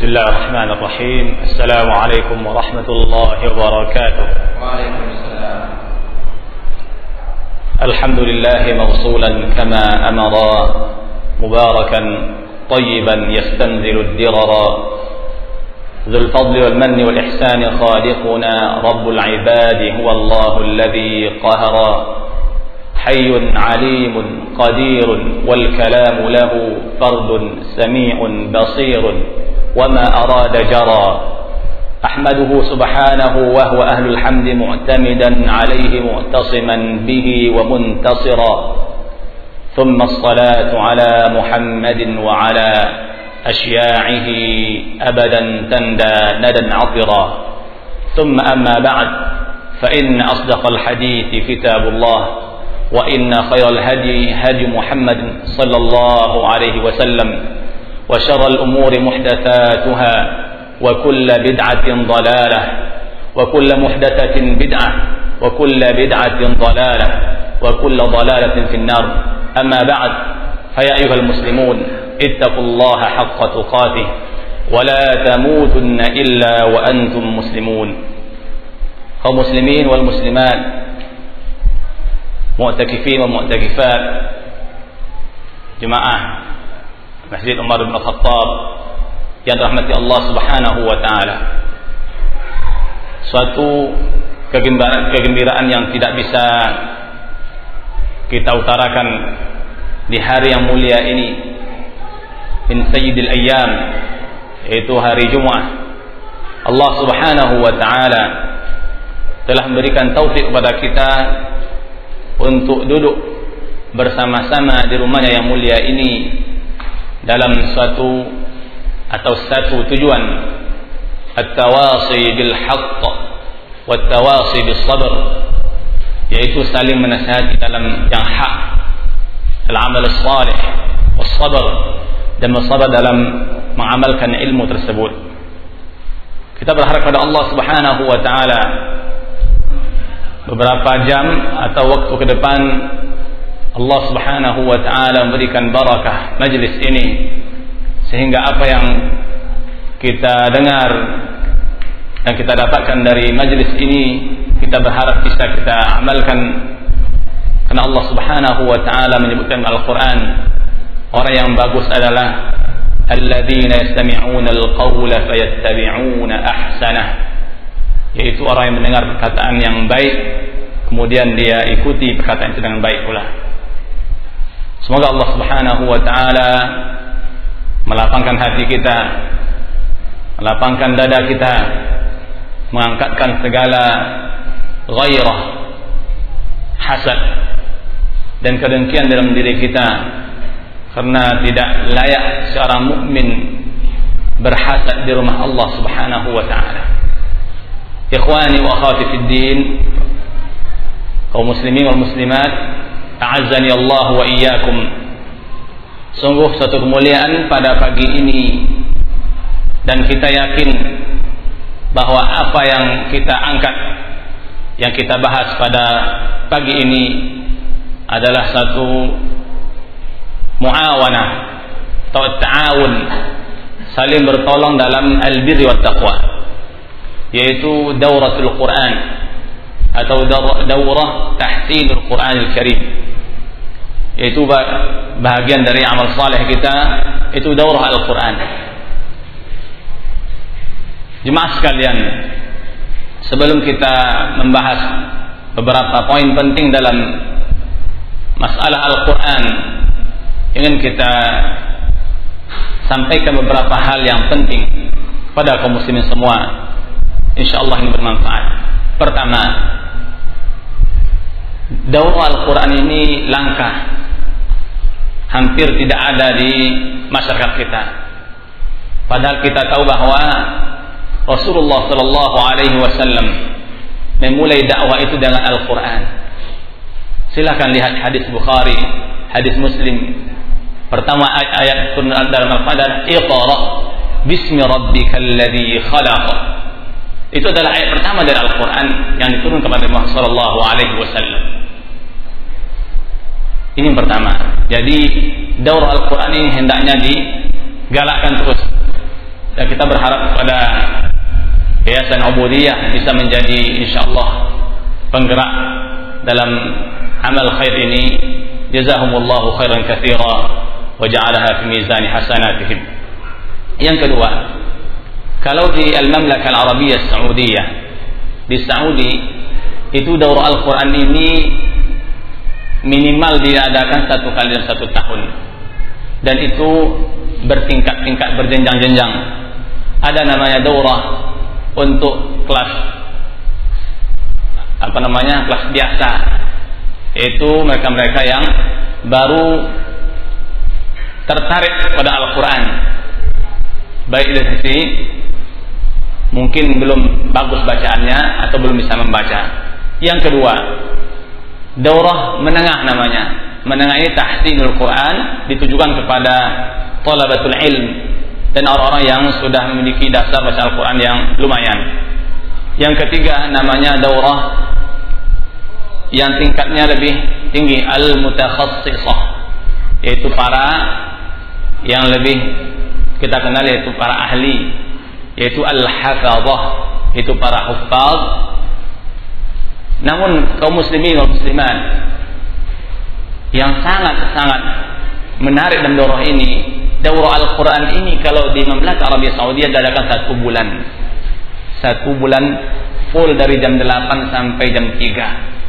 بسم الله الرحمن الرحيم. السلام عليكم ورحمة الله وبركاته. وعليكم السلام. الحمد لله موصولا كما أمر مباركا طيبا يستنزل الدرر. ذو الفضل والمن والإحسان خالقنا رب العباد هو الله الذي قهر. حي عليم قدير والكلام له فرد سميع بصير. وما أراد جرى. أحمده سبحانه وهو أهل الحمد معتمدا عليه معتصما به ومنتصرا. ثم الصلاة على محمد وعلى أشياعه أبدا تندى ندى عطرا. ثم أما بعد فإن أصدق الحديث كتاب الله وإن خير الهدي هدي محمد صلى الله عليه وسلم. وشر الأمور محدثاتها وكل بدعة ضلالة وكل محدثة بدعة وكل بدعة ضلالة وكل ضلالة في النار. أما بعد فيا أيها المسلمون اتقوا الله حق تقاته ولا تموتن إلا وأنتم مسلمون. kaum muslimin wal muslimat jemaah Masjid Umar bin Khattab yang dirahmati Allah Subhanahu wa taala. Suatu kegembiraan, kegembiraan yang tidak bisa kita utarakan di hari yang mulia ini min sayyidil ayyam yaitu hari Jumat. Allah Subhanahu wa taala telah memberikan taufik kepada kita untuk duduk bersama-sama di rumahnya yang mulia ini dalam suatu atau satu tujuan. At-tawasi bil haqq wa tawasi bis sabr yaitu saling menasihati dalam yang hak al-amal salih was sabr dan bersabar dalam mengamalkan ilmu tersebut. Kita berharap pada Allah Subhanahu wa taala beberapa jam atau waktu ke depan Allah Subhanahu wa taala memberikan barakah majlis ini. Sehingga apa yang kita dengar dan kita dapatkan dari majlis ini kita berharap bisa kita amalkan. Karena Allah Subhanahu wa taala menyebutkan Al-Qur'an orang yang bagus adalah alladzina yastami'una al-qawla fayattabi'una yaitu orang yang mendengar perkataan yang baik kemudian dia ikuti perkataan itu dengan baik pula Semoga Allah Subhanahu wa taala melapangkan hati kita, melapangkan dada kita, mengangkatkan segala ghairah, hasad dan kedengkian dalam diri kita karena tidak layak seorang mukmin berhasad di rumah Allah Subhanahu wa taala. Ikhwani wa akhwati fid din, kaum muslimin wal muslimat A'azzani Allah wa iyyakum. Sungguh satu kemuliaan pada pagi ini dan kita yakin bahwa apa yang kita angkat yang kita bahas pada pagi ini adalah satu muawanah atau ta'awun saling bertolong dalam al-birri wa taqwa yaitu dauratul Quran atau daurah tahsinul Quranil Karim yaitu bahagian dari amal saleh kita itu daurah Al-Qur'an. Jemaah sekalian, sebelum kita membahas beberapa poin penting dalam masalah Al-Qur'an, ingin kita sampaikan beberapa hal yang penting pada kaum muslimin semua. Insyaallah ini bermanfaat. Pertama, daurah Al-Quran ini langka hampir tidak ada di masyarakat kita. Padahal kita tahu bahwa Rasulullah Shallallahu Alaihi Wasallam memulai dakwah itu dengan Al-Quran. Silahkan lihat hadis Bukhari, hadis Muslim. Pertama ayat dalam Al-Qadar, Iqra bismi rabbikal ladzi khalaq. Itu adalah ayat pertama dari Al-Quran yang diturunkan kepada Muhammad Sallallahu Alaihi Wasallam. Ini yang pertama. Jadi daurah Al-Quran ini hendaknya digalakkan terus. Dan kita berharap pada Yayasan Ubudiyah bisa menjadi insyaallah penggerak dalam amal khair ini jazahumullahu khairan katsira wa ja'alaha fi mizan hasanatihim yang kedua kalau di Al-Mamlakah Al-Arabiyyah Saudiyah di Saudi itu daurah Al-Quran ini minimal diadakan satu kali dalam satu tahun. Dan itu bertingkat-tingkat berjenjang-jenjang. Ada namanya daurah untuk kelas apa namanya kelas biasa. Yaitu mereka-mereka yang baru tertarik pada Al-Quran. Baik dari sisi mungkin belum bagus bacaannya atau belum bisa membaca. Yang kedua daurah menengah namanya. Menengah ini tahsinul Quran ditujukan kepada talabatul ilm dan orang-orang yang sudah memiliki dasar baca Al-Quran yang lumayan. Yang ketiga namanya daurah yang tingkatnya lebih tinggi al-mutakhassisah yaitu para yang lebih kita kenal yaitu para ahli yaitu al-hafazah yaitu para hufaz namun kaum muslimin dan muslimat yang sangat-sangat menarik dalam daurah ini daurah Al-Quran ini kalau di Mamlaka Arabia Saudi adakan satu bulan satu bulan full dari jam 8 sampai jam 3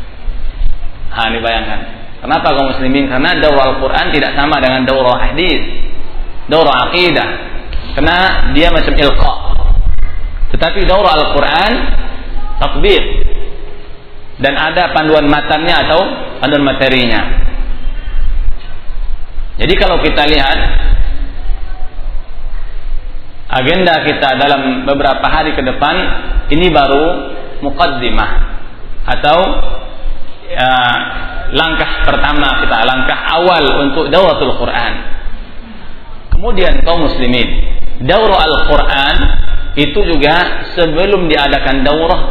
Ha ini bayangkan. Kenapa kaum muslimin? Karena daurah Al-Quran tidak sama dengan daurah hadis, daurah akidah. Karena dia macam ilqa. Tetapi daurah Al-Quran takbir dan ada panduan matanya atau panduan materinya. Jadi kalau kita lihat agenda kita dalam beberapa hari ke depan ini baru mukaddimah atau ya, langkah pertama kita, langkah awal untuk dauratul Quran. Kemudian kaum muslimin, daurah Al-Quran itu juga sebelum diadakan daurah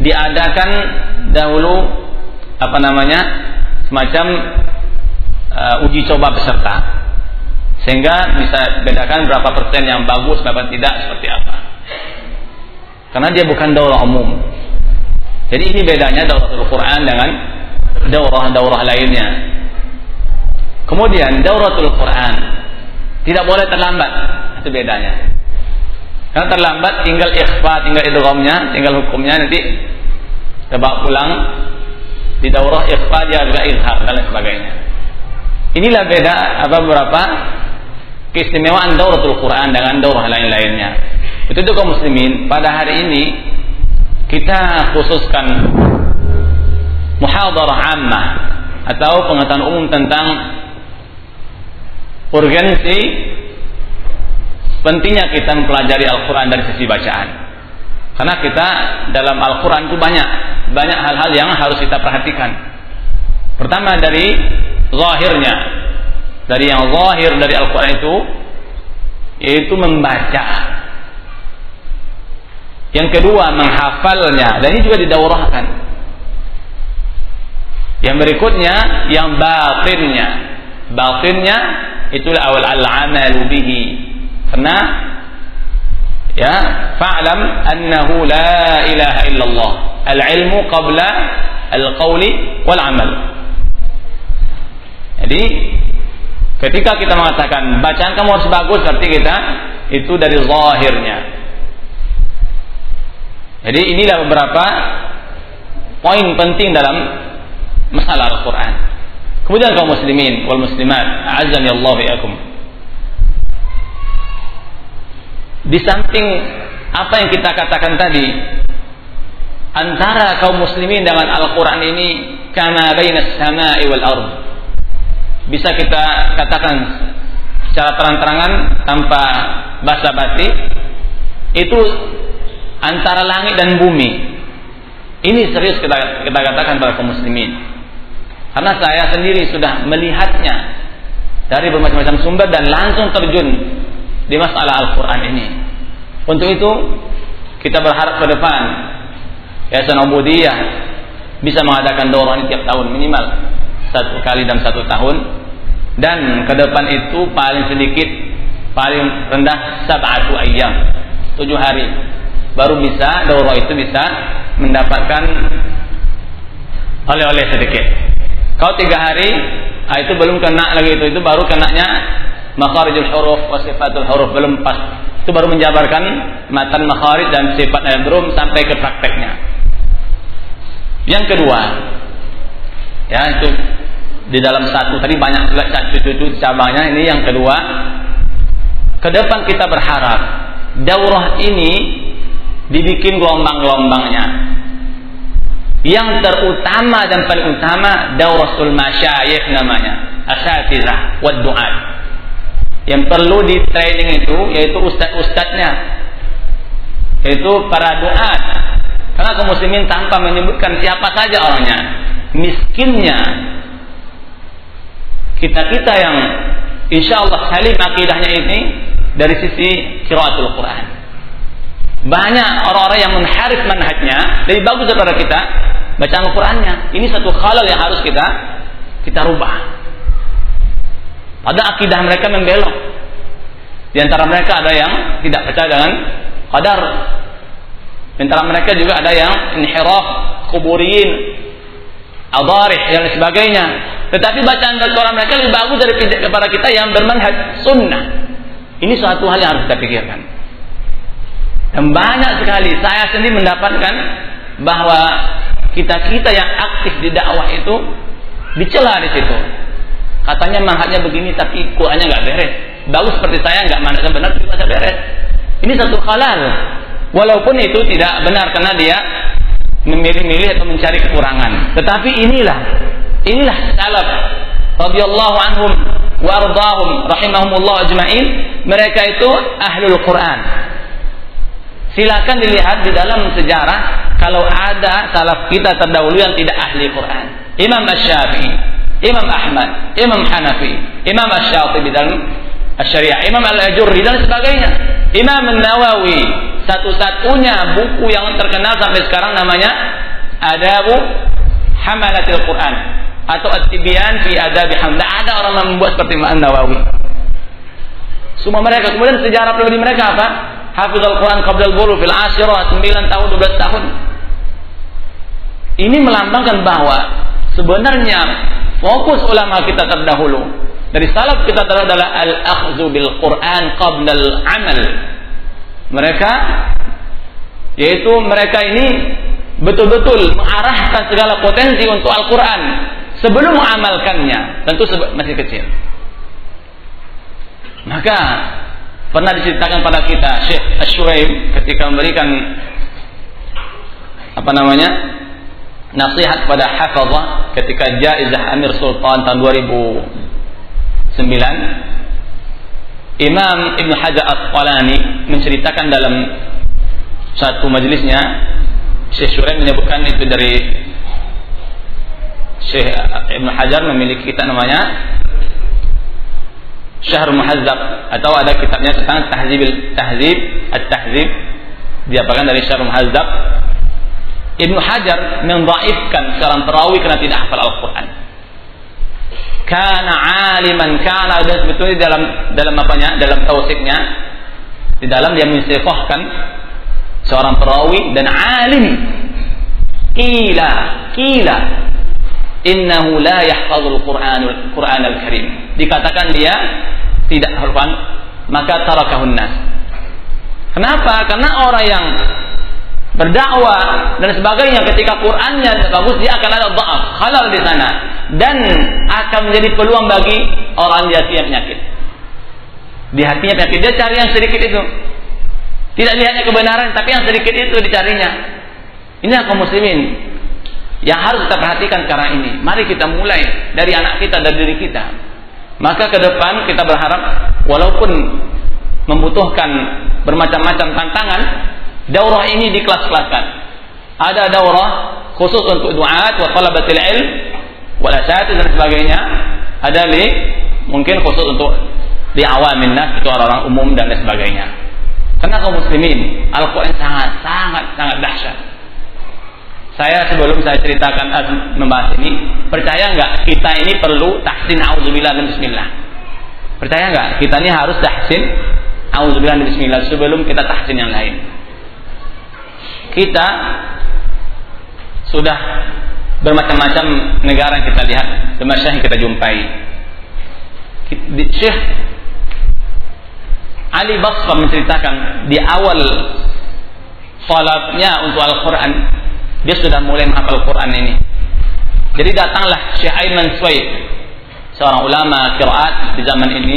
diadakan dahulu apa namanya semacam uh, uji coba peserta sehingga bisa bedakan berapa persen yang bagus berapa tidak seperti apa karena dia bukan daurah umum jadi ini bedanya dauratul Quran dengan daurah-daurah lainnya. Kemudian dauratul Quran tidak boleh terlambat. Itu bedanya. Karena terlambat tinggal ikhfa, tinggal idghamnya, tinggal hukumnya nanti kita pulang di daurah ikhfa dia juga izhar dan lain sebagainya. Inilah beda apa beberapa keistimewaan dauratul Quran dengan daurah lain-lainnya. Itu juga muslimin pada hari ini kita khususkan muhadarah ammah atau pengetahuan umum tentang urgensi pentingnya kita mempelajari Al-Quran dari sisi bacaan. Karena kita dalam Al-Quran itu banyak banyak hal-hal yang harus kita perhatikan. Pertama dari zahirnya, dari yang zahir dari Al-Quran itu yaitu membaca yang kedua menghafalnya dan ini juga didaurahkan. Yang berikutnya yang batinnya. Batinnya itulah awal al-amalu bihi. Karena ya fa'lam annahu la ilaha illallah. Al-ilmu qabla al-qawli wal amal. Jadi ketika kita mengatakan bacaan kamu harus bagus berarti kita itu dari zahirnya jadi inilah beberapa poin penting dalam masalah Al-Quran. Kemudian kaum muslimin wal muslimat, azan ya biakum. Di samping apa yang kita katakan tadi, antara kaum muslimin dengan Al-Quran ini karena bainas sama'i wal ard. Bisa kita katakan secara terang-terangan tanpa basa-basi itu antara langit dan bumi. Ini serius kita, kita katakan para kaum muslimin. Karena saya sendiri sudah melihatnya dari bermacam-macam sumber dan langsung terjun di masalah Al-Quran ini. Untuk itu kita berharap ke depan Yayasan Ubudiyah bisa mengadakan daurah ini tiap tahun minimal satu kali dalam satu tahun. Dan ke depan itu paling sedikit paling rendah sab'atu ayyam tujuh hari. Baru bisa daurah itu bisa mendapatkan oleh-oleh sedikit. Kalau tiga hari ah, itu belum kena lagi itu itu baru kenanya makharijul huruf wa sifatul huruf belum pas. Itu baru menjabarkan matan makharij dan sifat belum sampai ke prakteknya. Yang kedua ya itu di dalam satu tadi banyak satu cucu cabangnya. Ini yang kedua ke depan kita berharap daurah ini dibikin gelombang-gelombangnya. Yang terutama dan paling utama dauratul masyayikh namanya asatizah wa du'at yang perlu di training itu yaitu ustad-ustadnya yaitu para du'at karena kaum muslimin tanpa menyebutkan siapa saja orangnya miskinnya kita-kita yang insya Allah salim akidahnya ini dari sisi kiraatul Quran. Banyak orang-orang yang menharif manhajnya lebih bagus daripada kita bacaan Al-Qur'annya. Ini satu halal yang harus kita kita rubah. Pada akidah mereka membelok. Di antara mereka ada yang tidak percaya dengan qadar. Di antara mereka juga ada yang inhiraf, kuburiin, adarih dan sebagainya. Tetapi bacaan Al-Quran mereka lebih bagus dari kepada kita yang bermanhaj sunnah. Ini suatu hal yang harus kita pikirkan. Dan banyak sekali saya sendiri mendapatkan bahwa kita-kita yang aktif di dakwah itu dicela di situ. Katanya manhajnya begini tapi Qurannya nggak beres. Bagus seperti saya nggak manhajnya benar tapi bisa beres. Ini satu halal. Walaupun itu tidak benar karena dia memilih-milih atau mencari kekurangan. Tetapi inilah inilah salaf radhiyallahu anhum wardahum rahimahumullah ajmain mereka itu ahlul Quran silakan dilihat di dalam sejarah kalau ada salaf kita terdahulu yang tidak ahli Quran Imam Ash-Syafi'i Imam Ahmad Imam Hanafi Imam Ash-Shatibi dalam Syariah Imam Al-Ajurri dan sebagainya Imam Nawawi satu-satunya buku yang terkenal sampai sekarang namanya Adabu Hamalatil Quran atau At-Tibyan fi Adabi Hamd. ada orang yang membuat seperti Imam Nawawi. Semua mereka kemudian sejarah pribadi mereka apa? Hafiz Al-Quran qabla al-bulu fil asyirah 9 tahun 12 tahun. Ini melambangkan bahwa sebenarnya fokus ulama kita terdahulu. Dari salaf kita adalah al-akhdhu bil Quran qabla al-amal. Mereka yaitu mereka ini betul-betul mengarahkan segala potensi untuk Al-Quran sebelum mengamalkannya. Tentu masih kecil. Maka pernah diceritakan pada kita Syekh Ashuraim ketika memberikan apa namanya nasihat pada hafazah ketika jaizah Amir Sultan tahun 2009 Imam Ibn Hajar Asqalani menceritakan dalam satu majelisnya Syekh Shuraim menyebutkan itu dari Syekh Ibn Hajar memiliki kitab namanya Syahr Muhazzab atau ada kitabnya tentang tahzib tahzib at-tahzib. Diapakan dari Syahr Muhazzab Ibnu Hajar mendhaifkan seorang perawi karena tidak hafal Al-Qur'an. Kana aliman kana dan sebetulnya dalam dalam apanya? Dalam tausiknya di dalam dia mensifahkan seorang perawi dan alim. Kila, kila innahu la yahfazul Qur'an Qur'an al-Karim. Dikatakan dia tidak hafal maka tarakahun nas. Kenapa? Karena orang yang berdakwah dan sebagainya ketika Qur'annya bagus dia akan ada dhaaf, halal di sana dan akan menjadi peluang bagi orang yang punya penyakit. Di hatinya penyakit dia cari yang sedikit itu. Tidak lihatnya kebenaran tapi yang sedikit itu dicarinya. Ini kaum muslimin yang harus kita perhatikan sekarang ini. Mari kita mulai dari anak kita dan diri kita. Maka ke depan kita berharap walaupun membutuhkan bermacam-macam tantangan, daurah ini dikelas-kelaskan. Ada daurah khusus untuk duat wa talabatil ilm wal asatid dan sebagainya. Ada li mungkin khusus untuk di awamin nas itu orang-orang umum dan lain sebagainya. Karena kaum muslimin Al-Quran sangat sangat sangat dahsyat saya sebelum saya ceritakan membahas ini, percaya nggak kita ini perlu tahsin auzubillah dan bismillah. Percaya nggak? Kita ini harus tahsin Auzubillah bismillah sebelum kita tahsin yang lain. Kita sudah bermacam-macam negara yang kita lihat, masyarakat yang kita jumpai. Syekh Ali Basra menceritakan di awal salatnya untuk Al-Quran, dia sudah mulai menghafal Quran ini. Jadi datanglah Syekh Aiman Suwaid, seorang ulama kiraat di zaman ini,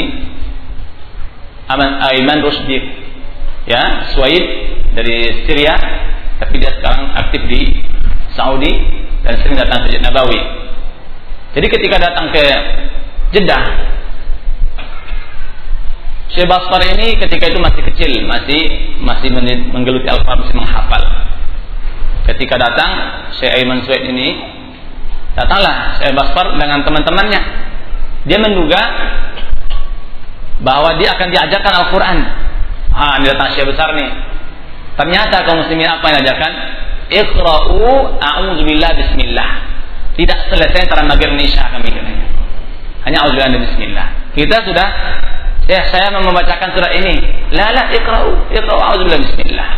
Aiman Rusdi, ya Suwaid dari Syria, tapi dia sekarang aktif di Saudi dan sering datang ke Nabawi. Jadi ketika datang ke Jeddah, Syekh Basfar ini ketika itu masih kecil, masih masih menggeluti Al-Quran, masih menghafal. Ketika datang Syekh Aiman Suwaid ini, datanglah Syekh Basfar dengan teman-temannya. Dia menduga bahwa dia akan diajarkan Al-Quran. Ah, ini datang Syekh besar nih. Ternyata kaum muslimin apa yang diajarkan? Iqra'u a'udzubillah bismillah. Tidak selesai antara maghrib dan isya kami Hanya a'udzubillah bismillah. Kita sudah Ya, saya mau membacakan surat ini. La la iqra'u, iqra'u a'udzubillah bismillah.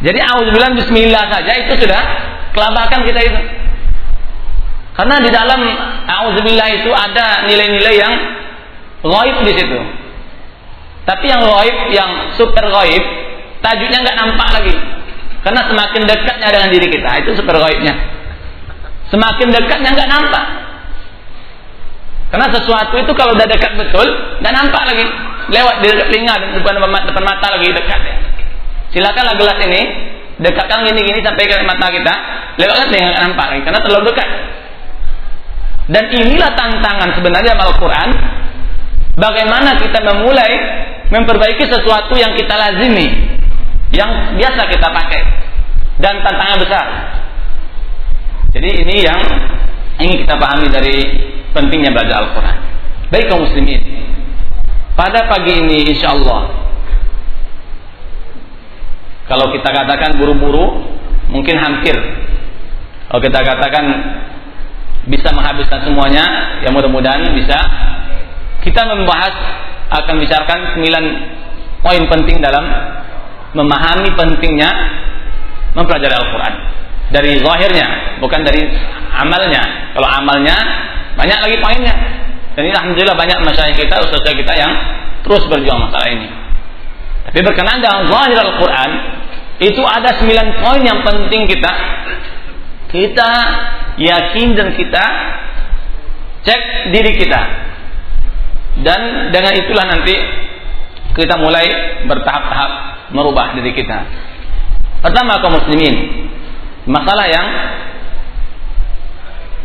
Jadi a'udzubillah bismillah saja itu sudah kelabakan kita itu. Karena di dalam a'udzubillah itu ada nilai-nilai yang gaib di situ. Tapi yang gaib, yang super gaib, tajuknya nggak nampak lagi. Karena semakin dekatnya dengan diri kita, itu super gaibnya. Semakin dekatnya nggak nampak. Karena sesuatu itu kalau udah dekat betul, dan nampak lagi. Lewat di dekat telinga, depan, depan mata lagi dekat ya. Silakanlah gelas ini, dekatkan gini-gini sampai ke mata kita, lewatkan telinga nggak nampak lagi, karena terlalu dekat. Dan inilah tantangan sebenarnya Al-Quran, bagaimana kita memulai memperbaiki sesuatu yang kita lazimi, yang biasa kita pakai, dan tantangan besar. Jadi ini yang ingin kita pahami dari pentingnya baca Al-Quran. Baik kaum muslimin, pada pagi ini insya Allah, kalau kita katakan buru-buru, mungkin hampir. Kalau kita katakan bisa menghabiskan semuanya, ya mudah-mudahan bisa. Kita membahas akan bicarakan 9 poin penting dalam memahami pentingnya mempelajari Al-Quran dari zahirnya, bukan dari amalnya. Kalau amalnya banyak lagi poinnya. Dan ini alhamdulillah banyak masyarakat kita, ustaz kita yang terus berjuang masalah ini. Tapi berkenaan dengan zahir Al-Quran, itu ada sembilan poin yang penting kita kita yakin dan kita cek diri kita. Dan dengan itulah nanti kita mulai bertahap-tahap merubah diri kita. Pertama kaum muslimin, masalah yang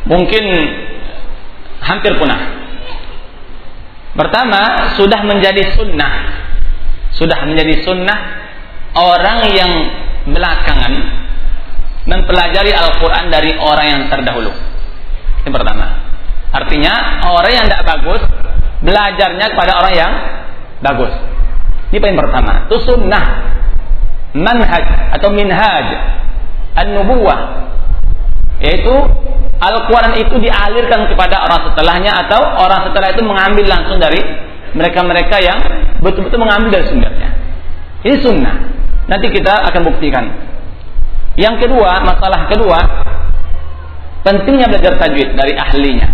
mungkin hampir punah. Pertama, sudah menjadi sunnah. Sudah menjadi sunnah orang yang belakangan mempelajari Al-Quran dari orang yang terdahulu. Yang pertama. Artinya, orang yang tidak bagus, belajarnya kepada orang yang bagus. Ini poin pertama. Itu sunnah. Manhaj atau minhaj. An-nubuwah. Yaitu Al-Quran itu dialirkan kepada orang setelahnya atau orang setelah itu mengambil langsung dari mereka-mereka yang betul-betul mengambil dari sumbernya. Ini sunnah. Nanti kita akan buktikan. Yang kedua, masalah kedua, pentingnya belajar tajwid dari ahlinya.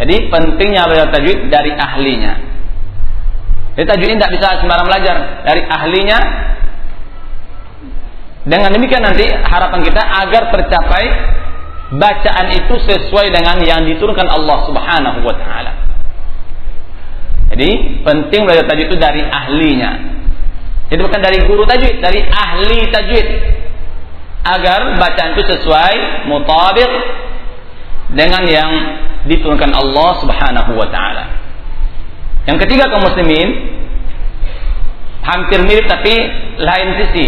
Jadi pentingnya belajar tajwid dari ahlinya. Jadi tajwid tidak bisa sembarang belajar dari ahlinya. Dengan demikian nanti harapan kita agar tercapai bacaan itu sesuai dengan yang diturunkan Allah Subhanahu wa taala. Jadi penting belajar tajwid itu dari ahlinya. Jadi bukan dari guru tajwid, dari ahli tajwid. Agar bacaan itu sesuai mutabik dengan yang diturunkan Allah Subhanahu wa taala. Yang ketiga kaum muslimin hampir mirip tapi lain sisi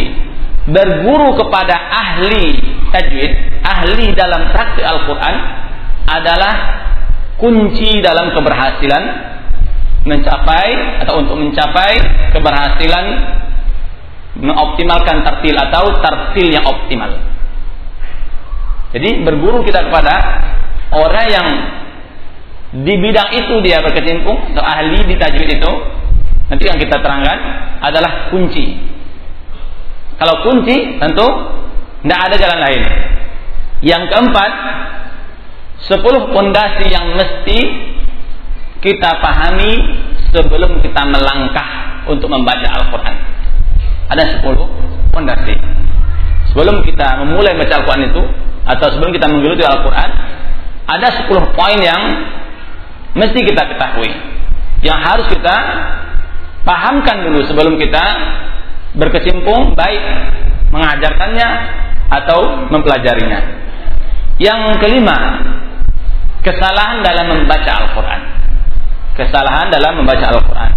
berguru kepada ahli tajwid, ahli dalam praktik Al-Quran adalah kunci dalam keberhasilan mencapai atau untuk mencapai keberhasilan mengoptimalkan tartil atau tartil yang optimal. Jadi berguru kita kepada orang yang di bidang itu dia berkecimpung atau ahli di tajwid itu nanti yang kita terangkan adalah kunci. Kalau kunci tentu tidak ada jalan lain. Yang keempat, sepuluh pondasi yang mesti kita pahami sebelum kita melangkah untuk membaca Al-Quran. Ada sepuluh pondasi. Sebelum kita memulai baca Al-Quran itu, atau sebelum kita menggeluti Al-Quran, ada sepuluh poin yang mesti kita ketahui yang harus kita pahamkan dulu sebelum kita berkecimpung baik mengajarkannya atau mempelajarinya. Yang kelima, kesalahan dalam membaca Al-Quran. Kesalahan dalam membaca Al-Quran.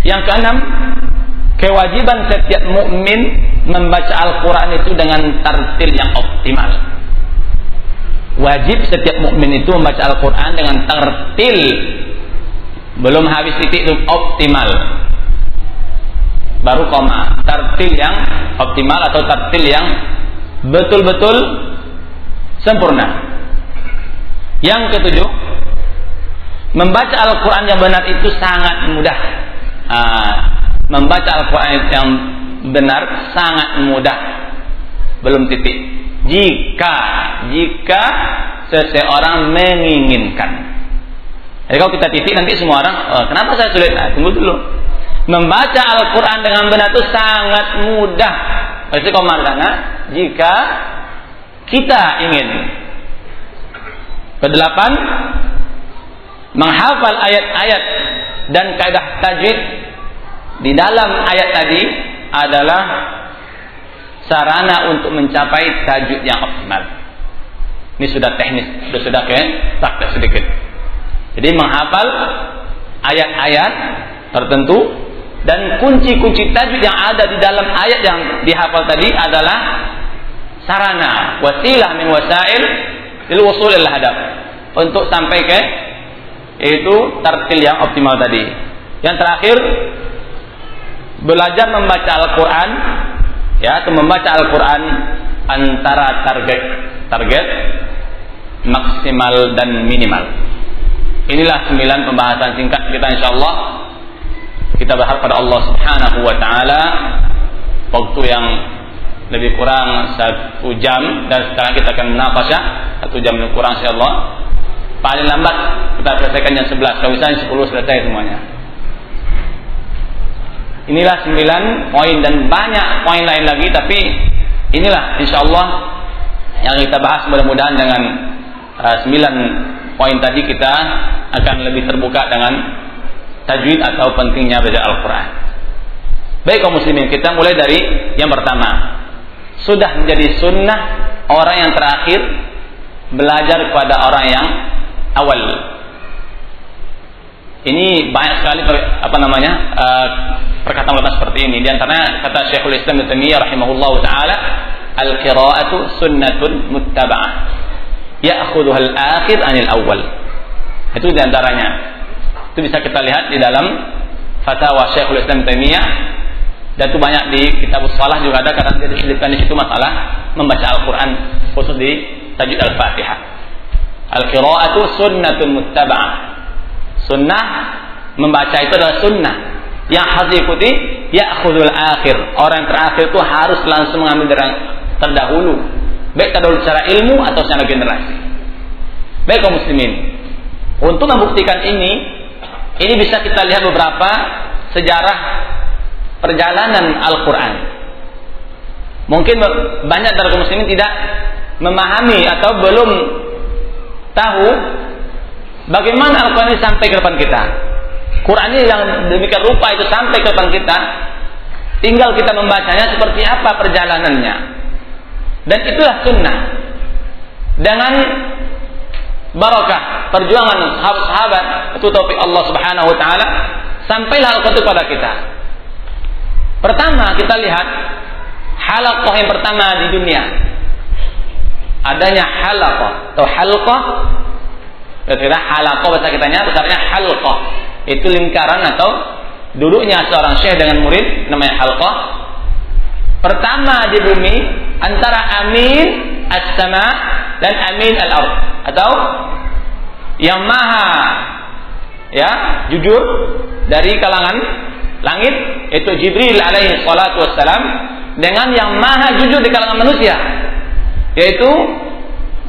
Yang keenam, kewajiban setiap mukmin membaca Al-Quran itu dengan tartil yang optimal wajib setiap mukmin itu membaca Al-Quran dengan tertil. Belum habis titik itu optimal. Baru koma. Tertil yang optimal atau tertil yang betul-betul sempurna. Yang ketujuh membaca Al-Quran yang benar itu sangat mudah. Uh, membaca Al-Quran yang benar sangat mudah. Belum titik jika jika seseorang menginginkan. Jadi kalau kita titik nanti semua orang, oh, kenapa saya sulit? Nah, tunggu dulu. Membaca Al-Quran dengan benar itu sangat mudah. Pasti komandana jika kita ingin. Kedelapan, menghafal ayat-ayat dan kaidah tajwid di dalam ayat tadi adalah sarana untuk mencapai tajwid yang optimal. Ini sudah teknis, sudah sudah ke praktek sedikit. Jadi menghafal ayat-ayat tertentu dan kunci-kunci tajwid yang ada di dalam ayat yang dihafal tadi adalah sarana, wasilah min wasail lil wusul hadaf untuk sampai ke itu tartil yang optimal tadi. Yang terakhir belajar membaca Al-Qur'an ya atau membaca Al-Quran antara target target maksimal dan minimal. Inilah sembilan pembahasan singkat kita insya Allah. Kita berharap pada Allah Subhanahu wa taala waktu yang lebih kurang satu jam dan sekarang kita akan menafasya satu jam lebih kurang insya Allah. Paling lambat kita selesaikan jam 11. Kalau misalnya 10 selesai semuanya. Inilah sembilan poin dan banyak poin lain lagi tapi inilah insya Allah yang kita bahas mudah-mudahan dengan uh, sembilan poin tadi kita akan lebih terbuka dengan tajwid atau pentingnya baca Al-Quran. Baik kaum muslimin kita mulai dari yang pertama sudah menjadi sunnah orang yang terakhir belajar kepada orang yang awal ini banyak sekali apa namanya uh, perkataan-perkataan seperti ini. Di kata Syekhul Islam Ibnu Taimiyah rahimahullahu taala, al-qira'atu sunnatun muttaba'ah. Ya'khudhuha al-akhir anil awal. Itu di antaranya. Itu bisa kita lihat di dalam fatwa Syekhul Islam Taimiyah dan itu banyak di kitab salah juga ada karena dia diselipkan di situ masalah membaca Al-Qur'an khusus di tajwid Al-Fatihah. Al-qira'atu sunnatun muttaba'ah Sunnah membaca itu adalah sunnah yang harus diikuti ya'khudul akhir. Orang terakhir itu harus langsung mengambil terdahulu. Baik terdahulu secara ilmu atau secara generasi. Baik kaum muslimin. Untuk membuktikan ini, ini bisa kita lihat beberapa sejarah perjalanan Al-Quran. Mungkin banyak dari kaum muslimin tidak memahami atau belum tahu Bagaimana Al-Quran ini sampai ke depan kita? Quran ini yang demikian rupa itu sampai ke depan kita. Tinggal kita membacanya seperti apa perjalanannya. Dan itulah sunnah. Dengan barakah perjuangan sahabat-sahabat itu topik Allah Subhanahu wa taala sampailah Al-Quran kepada kita. Pertama kita lihat halaqah yang pertama di dunia. Adanya halaqah atau halqah Kira-kira halaqah bahasa kitanya besarnya halqah. Itu lingkaran atau duduknya seorang syekh dengan murid namanya halqah. Pertama di bumi antara amin as-sama dan amin al-ard atau yang maha ya jujur dari kalangan langit itu Jibril alaihi salatu wassalam dengan yang maha jujur di kalangan manusia yaitu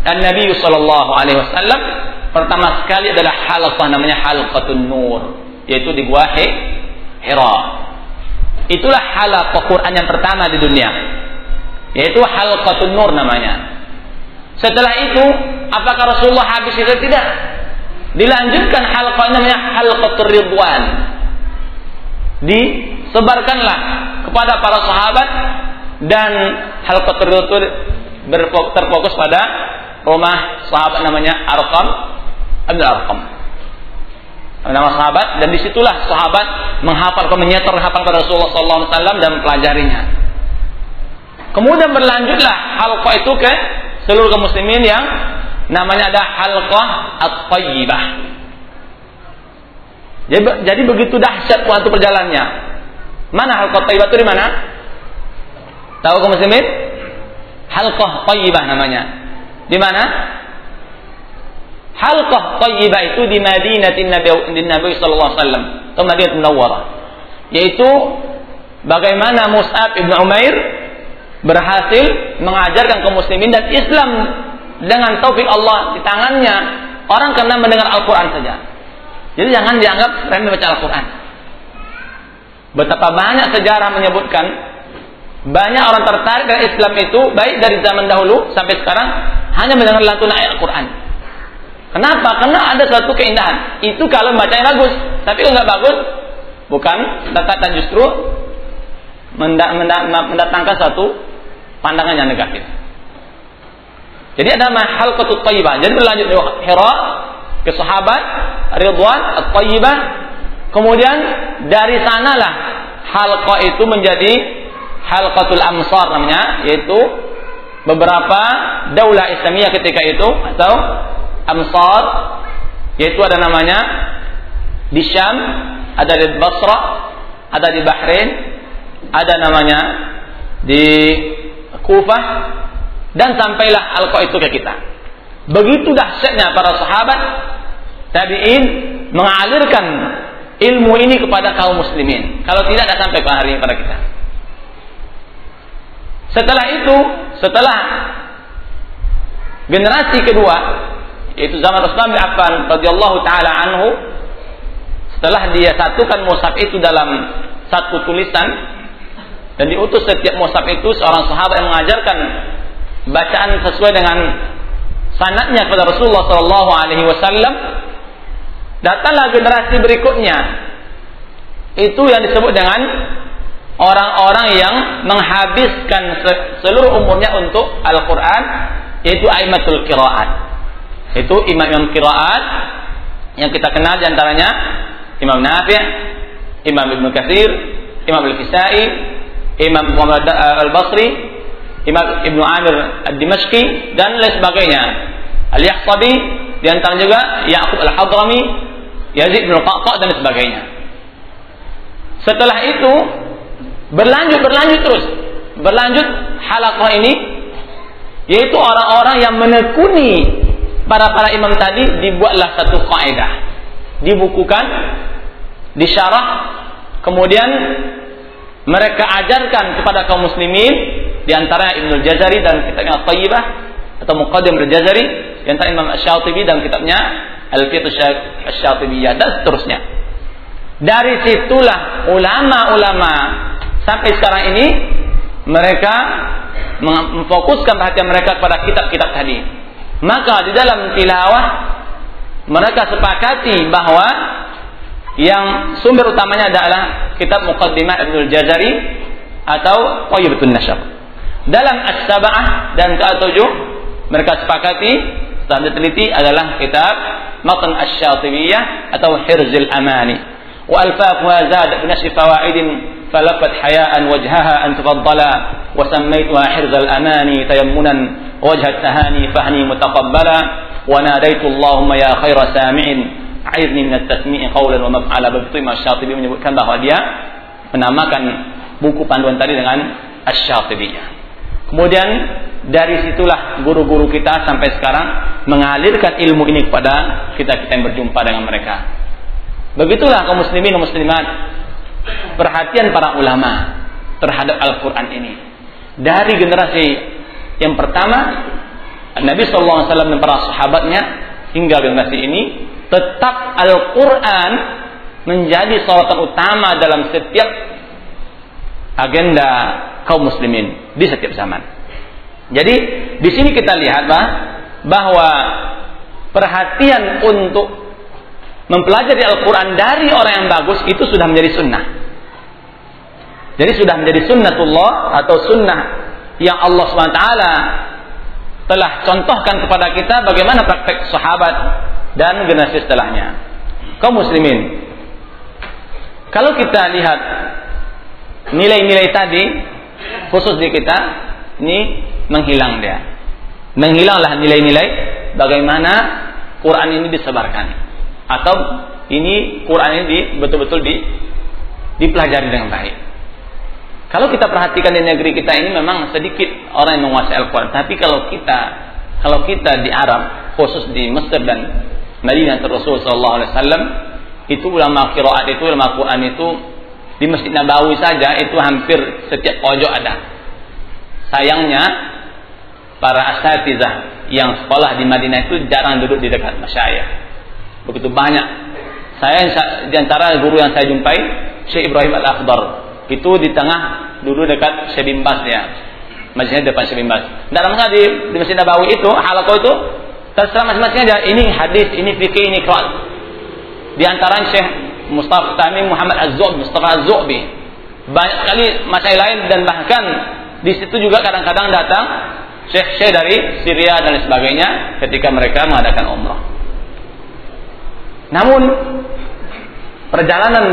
Nabi sallallahu alaihi wasallam pertama sekali adalah halqah namanya halqatun nur yaitu di gua Hira. Itulah halaqah Quran yang pertama di dunia yaitu halqatun nur namanya. Setelah itu apakah Rasulullah habis itu tidak? Dilanjutkan halqah namanya halqatur ridwan. Disebarkanlah kepada para sahabat dan halqatur ridwan terfokus pada rumah sahabat namanya Arqam Abdul Arqam nama sahabat dan di situlah sahabat menghafal menyetor hafal pada Rasulullah SAW dan mempelajarinya kemudian berlanjutlah halqah itu ke seluruh kaum muslimin yang namanya ada halqah at-tayyibah. Jadi, jadi begitu dahsyat waktu perjalannya. Mana halqah tayyibah itu di mana? Tahu kaum muslimin? Halqah tayyibah namanya. Di mana? Halqah tayyibah itu di Madinah Nabi, Nabi sallallahu alaihi wasallam atau Madinah Munawwarah. Yaitu bagaimana Mus'ab ibn Umair berhasil mengajarkan kaum muslimin dan Islam dengan taufik Allah di tangannya orang kena mendengar Al-Quran saja. Jadi jangan dianggap remeh baca Al-Quran. Betapa banyak sejarah menyebutkan banyak orang tertarik dengan Islam itu baik dari zaman dahulu sampai sekarang hanya mendengar lantunan ayat Al-Quran. Kenapa? Karena ada suatu keindahan. Itu kalau bacanya bagus. Tapi kalau nggak bagus, bukan datang justru mendatangkan suatu pandangan yang negatif. Jadi ada mahal ketut tayyibah. Jadi berlanjut dari Hira ke sahabat Ridwan at-tayyibah. Kemudian dari sanalah halqa itu menjadi halqatul amsar namanya yaitu beberapa daulah Islamiyah ketika itu atau amsar yaitu ada namanya di Syam, ada di Basra, ada di Bahrain, ada namanya di Kufah dan sampailah Al-Qa itu ke kita. Begitu dahsyatnya para sahabat tabi'in mengalirkan ilmu ini kepada kaum muslimin. Kalau tidak akan sampai ke hari ini pada kita. Setelah itu, setelah generasi kedua yaitu zaman Utsman bin Affan radhiyallahu taala anhu. Setelah dia satukan mushaf itu dalam satu tulisan. Dan diutus setiap mushaf itu seorang sahabat yang mengajarkan bacaan sesuai dengan sanatnya kepada Rasulullah Shallallahu Alaihi Wasallam. Datanglah generasi berikutnya. Itu yang disebut dengan orang-orang yang menghabiskan seluruh umurnya untuk Al-Quran yaitu aimatul kiraat itu imam-imam kiraat yang kita kenal di antaranya Imam Nafi' Imam Ibn Kathir Imam Al-Kisai Imam Muhammad Al-Basri, Imam Ibnu Amir Ad-Dimashqi dan lain sebagainya. Al-Yahsabi di antara juga Yaqub Al-Hadrami, Yazid bin Qaqqa dan sebagainya. Setelah itu berlanjut berlanjut terus. Berlanjut halaqah ini yaitu orang-orang yang menekuni para para imam tadi dibuatlah satu kaidah. Dibukukan, disyarah, kemudian mereka ajarkan kepada kaum muslimin di antara Ibnu Jazari dan kitabnya At-Tayyibah atau Muqaddim Al-Jazari di antara Imam Asy-Syatibi dan kitabnya Al-Fiqh Asy-Syatibiyah dan seterusnya. Dari situlah ulama-ulama sampai sekarang ini mereka memfokuskan perhatian mereka kepada kitab-kitab tadi. Maka di dalam tilawah mereka sepakati bahwa yang sumber utamanya adalah kitab Muqaddimah Ibnu Jazari atau Qayyibatun Nasyab. Dalam As-Sab'ah dan ke-7 mereka sepakati setelah diteliti adalah kitab Matan Asy-Syatibiyah atau Hirzul Amani. Wa alfaquha zad bi nashr fawaid فلفت حياء وجهها أن تفضل وسميتها حرز الأماني تيمنا وجه التهاني فهني متقبلا وناديت اللهم يا خير سامع Aidni minat tasmi'i qawlan wa maf'ala begitu Imam Syatibi menyebutkan bahwa dia menamakan buku panduan tadi dengan Asy-Syatibiyah. Kemudian dari situlah guru-guru kita sampai sekarang mengalirkan ilmu ini kepada kita-kita yang berjumpa dengan mereka. Begitulah kaum muslimin dan muslimat perhatian para ulama terhadap Al-Quran ini. Dari generasi yang pertama, Nabi SAW dan para sahabatnya hingga generasi ini, tetap Al-Quran menjadi sorotan utama dalam setiap agenda kaum muslimin di setiap zaman. Jadi di sini kita lihat bah, bahwa perhatian untuk mempelajari Al-Quran dari orang yang bagus itu sudah menjadi sunnah. Jadi sudah menjadi sunnatullah atau sunnah yang Allah SWT telah contohkan kepada kita bagaimana praktek sahabat dan generasi setelahnya. Kaum muslimin. Kalau kita lihat nilai-nilai tadi khusus di kita ini menghilang dia. Menghilanglah nilai-nilai bagaimana Quran ini disebarkan atau ini Quran ini betul-betul di, dipelajari dengan baik. Kalau kita perhatikan di negeri kita ini memang sedikit orang yang menguasai Al-Quran. Tapi kalau kita kalau kita di Arab, khusus di Mesir dan Madinah Rasul Sallallahu Alaihi Wasallam, itu ulama kiraat itu ulama Quran itu di Masjid Nabawi saja itu hampir setiap pojok ada. Sayangnya para asatizah yang sekolah di Madinah itu jarang duduk di dekat masyayikh. Begitu banyak. Saya di antara guru yang saya jumpai, Syekh Ibrahim Al-Akhdar itu di tengah dulu dekat Sebimbas ya masjidnya depan Sebimbas dalam masalah di, di Masjid Nabawi itu halakoh itu terserah masing-masing aja ini hadis ini fikih ini kuat di antara Syekh Mustafa Tamim Muhammad Az-Zu'bi Mustafa Az-Zu'bi. Banyak sekali masalah lain dan bahkan di situ juga kadang-kadang datang syekh-syekh dari Syria dan sebagainya ketika mereka mengadakan umrah. Namun perjalanan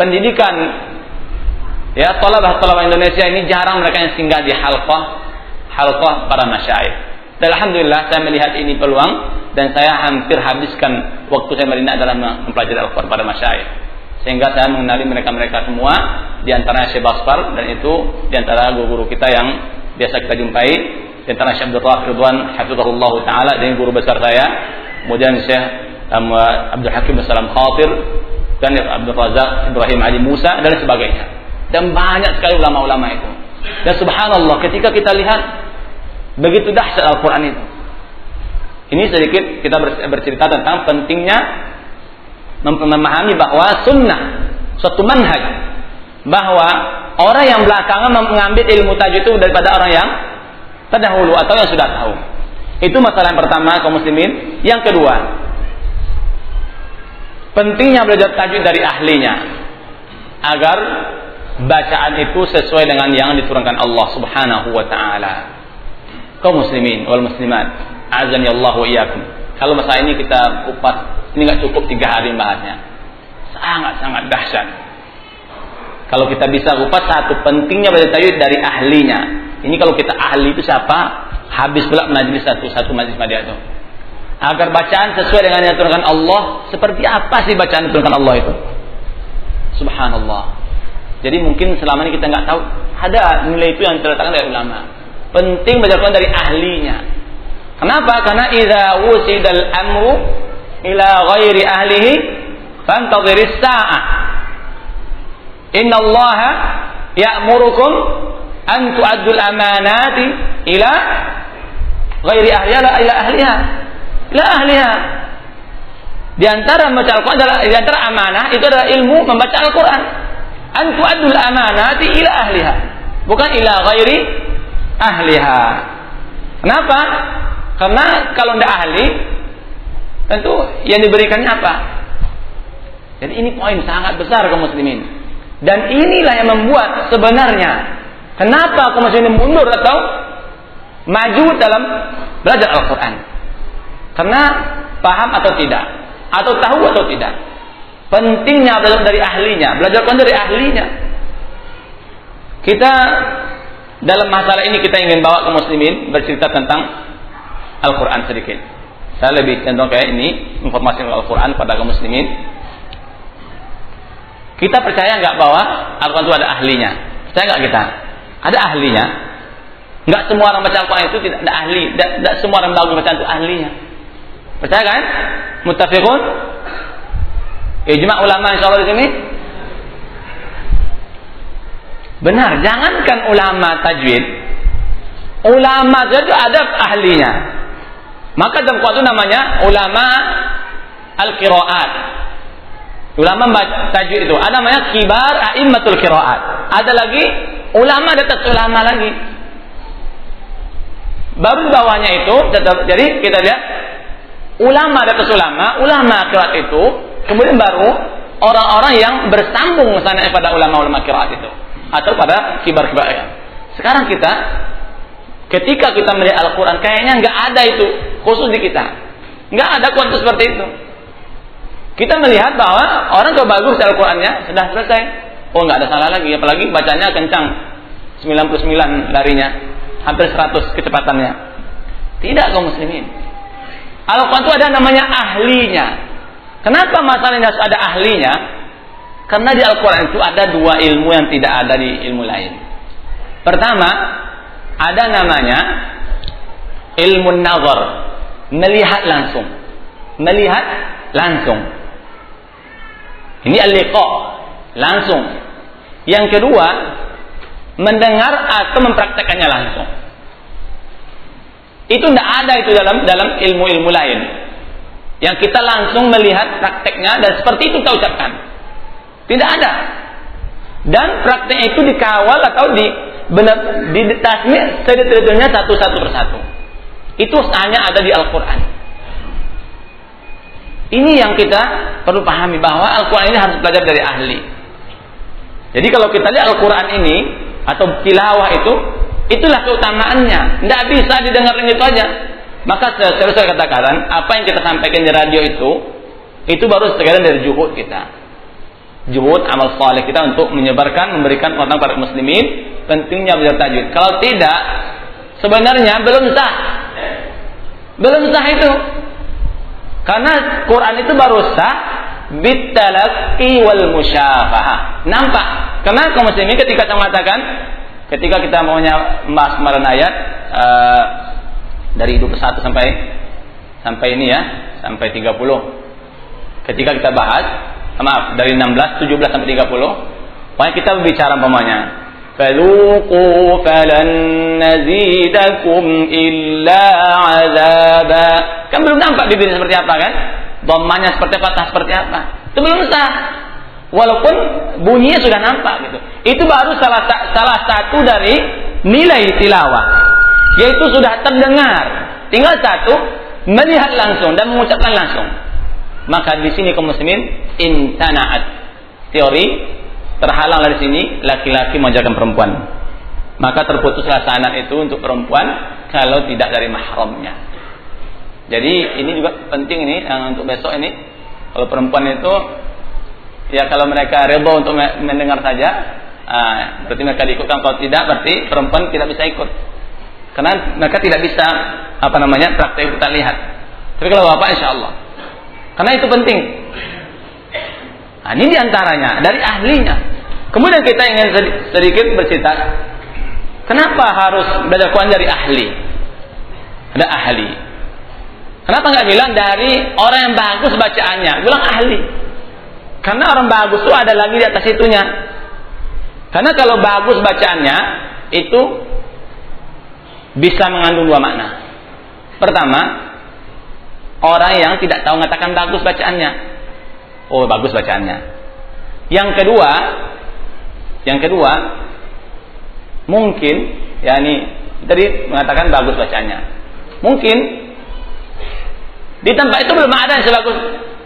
pendidikan Ya, tolabah-tolabah Indonesia ini jarang mereka yang singgah di halqah halqah para masyayikh. Dan alhamdulillah saya melihat ini peluang dan saya hampir habiskan waktu saya Madinah dalam mempelajari Al-Qur'an pada masyayikh. Sehingga saya mengenali mereka-mereka semua di antara Syekh Basfar dan itu di antara guru-guru kita yang biasa kita jumpai di antara Syekh Abdul Rahman Ridwan hafizahullah taala dan guru besar saya kemudian Syekh um, Abdul Hakim Salam Khatir dan Abdul Razak Ibrahim Ali Musa dan sebagainya dan banyak sekali ulama-ulama itu. Dan subhanallah ketika kita lihat begitu dahsyat Al-Quran itu. Ini sedikit kita bercerita tentang pentingnya memahami bahwa sunnah suatu manhaj bahwa orang yang belakangan mengambil ilmu tajwid itu daripada orang yang terdahulu atau yang sudah tahu. Itu masalah yang pertama kaum muslimin. Yang kedua, pentingnya belajar tajwid dari ahlinya agar bacaan itu sesuai dengan yang diturunkan Allah Subhanahu wa taala. Kaum muslimin wal muslimat, azan ya Allah wa. Kalau masalah ini kita kupas, ini nggak cukup tiga hari bahasnya. Sangat-sangat dahsyat. Kalau kita bisa kupas satu pentingnya baca tajwid dari ahlinya. Ini kalau kita ahli itu siapa? Habis pula majlis satu-satu majlis media itu. Agar bacaan sesuai dengan yang diturunkan Allah, seperti apa sih bacaan diturunkan Allah itu? Subhanallah. Jadi mungkin selama ini kita nggak tahu ada nilai itu yang diletakkan dari ulama. Penting belajar dari ahlinya. Kenapa? Karena idza wusidal amru ila ghairi ahlihi fantadhiris sa'ah. Inna Allah ya'murukum an tu'addul amanati ila ghairi ahliha ila ahliha. Ila ahliha. Di antara membaca Al-Quran adalah di antara amanah itu adalah ilmu membaca Al-Quran an tu'addul amanati ila ahliha. Bukan ila ghairi ahliha. Kenapa? Karena kalau tidak ahli tentu yang diberikannya apa? Jadi ini poin sangat besar kaum muslimin. Dan inilah yang membuat sebenarnya kenapa kaum muslimin mundur atau maju dalam belajar Al-Quran. Karena paham atau tidak atau tahu atau tidak Pentingnya belajar dari ahlinya, belajar dari ahlinya. Kita dalam masalah ini kita ingin bawa ke muslimin bercerita tentang Al-Quran sedikit. Saya lebih cenderung kayak ini informasi Al-Quran pada kaum muslimin. Kita percaya nggak bahwa Al-Quran itu ada ahlinya? Percaya nggak kita? Ada ahlinya. Enggak semua orang baca Al-Quran itu tidak, tidak ahli. Tidak, semua orang bagus baca itu ahlinya. Percaya kan? Mutafiqun? Ijma ulama insya Allah di sini. Benar, jangankan ulama tajwid. Ulama itu ada ahlinya. Maka dalam itu namanya ulama al-qiraat. Ulama tajwid itu ada namanya kibar a'immatul qiraat. Ada lagi ulama di atas ulama lagi. Baru bawahnya itu jadi kita lihat ulama di atas ulama, ulama qiraat itu, kemudian baru orang-orang yang bersambung sana pada ulama-ulama qiraat itu atau pada kibar-kibar. Sekarang kita ketika kita melihat Al-Quran kayaknya nggak ada itu khusus di kita nggak ada kuantum seperti itu kita melihat bahwa orang kalau bagus Al-Qurannya sudah selesai. Oh nggak ada salah lagi, apalagi bacanya kencang. 99 larinya, hampir 100 kecepatannya. Tidak kaum muslimin. Al-Quran itu ada namanya ahlinya. Kenapa masalahnya harus ada ahlinya? Karena di Al-Quran itu ada dua ilmu yang tidak ada di ilmu lain. Pertama, ada namanya ilmu nazar, melihat langsung. Melihat langsung. Ini al-liqa, langsung. Yang kedua, mendengar atau mempraktekannya langsung. Itu tidak ada itu dalam dalam ilmu-ilmu lain. Yang kita langsung melihat prakteknya dan seperti itu kita ucapkan. Tidak ada. Dan prakteknya itu dikawal atau di benar di tasmi sedetailnya satu-satu persatu. Itu hanya ada di Al-Qur'an. Ini yang kita perlu pahami bahwa Al-Quran ini harus belajar dari ahli. Jadi kalau kita lihat Al-Quran ini atau tilawah itu, itulah keutamaannya. Tidak bisa didengar itu aja. Maka saya, saya katakan, apa yang kita sampaikan di radio itu, itu baru sekalian dari juhud kita. Juhud amal saleh kita untuk menyebarkan, memberikan orang para muslimin pentingnya belajar tajwid. Kalau tidak, sebenarnya belum sah. Belum sah itu. Karena Quran itu baru sah bitalaqi wal musyafahah. Nampak? Karena kaum muslimin ketika saya mengatakan ketika kita maunya membahas kemarin ayat uh, dari 21 sampai sampai ini ya, sampai 30. Ketika kita bahas, maaf, dari 16, 17 sampai 30, pokoknya kita berbicara umpamanya فذوقوا فلن نزيدكم إلا عذابا kan belum nampak bibirnya seperti apa kan domanya seperti apa tah seperti apa itu belum sah walaupun bunyinya sudah nampak gitu itu baru salah salah satu dari nilai tilawah yaitu sudah terdengar. Tinggal satu melihat langsung dan mengucapkan langsung. Maka di sini kaum muslimin intanaat teori terhalang dari sini laki-laki mengajarkan perempuan. Maka terputus lasanan itu untuk perempuan kalau tidak dari mahramnya. Jadi ini juga penting ini yang untuk besok ini. Kalau perempuan itu ya kalau mereka reba untuk mendengar saja ah, berarti mereka diikutkan. Kalau tidak berarti perempuan tidak bisa ikut karena mereka tidak bisa apa namanya praktek kita lihat tapi kalau bapak insya Allah karena itu penting Nah, ini di antaranya dari ahlinya. Kemudian kita ingin sedikit bercerita, kenapa harus belajar Quran dari ahli? Ada ahli. Kenapa nggak bilang dari orang yang bagus bacaannya? Bilang ahli. Karena orang bagus itu ada lagi di atas itunya. Karena kalau bagus bacaannya itu bisa mengandung dua makna. Pertama, orang yang tidak tahu mengatakan bagus bacaannya. Oh, bagus bacaannya. Yang kedua, yang kedua, mungkin ya ini tadi mengatakan bagus bacanya. Mungkin di tempat itu belum ada yang sebagus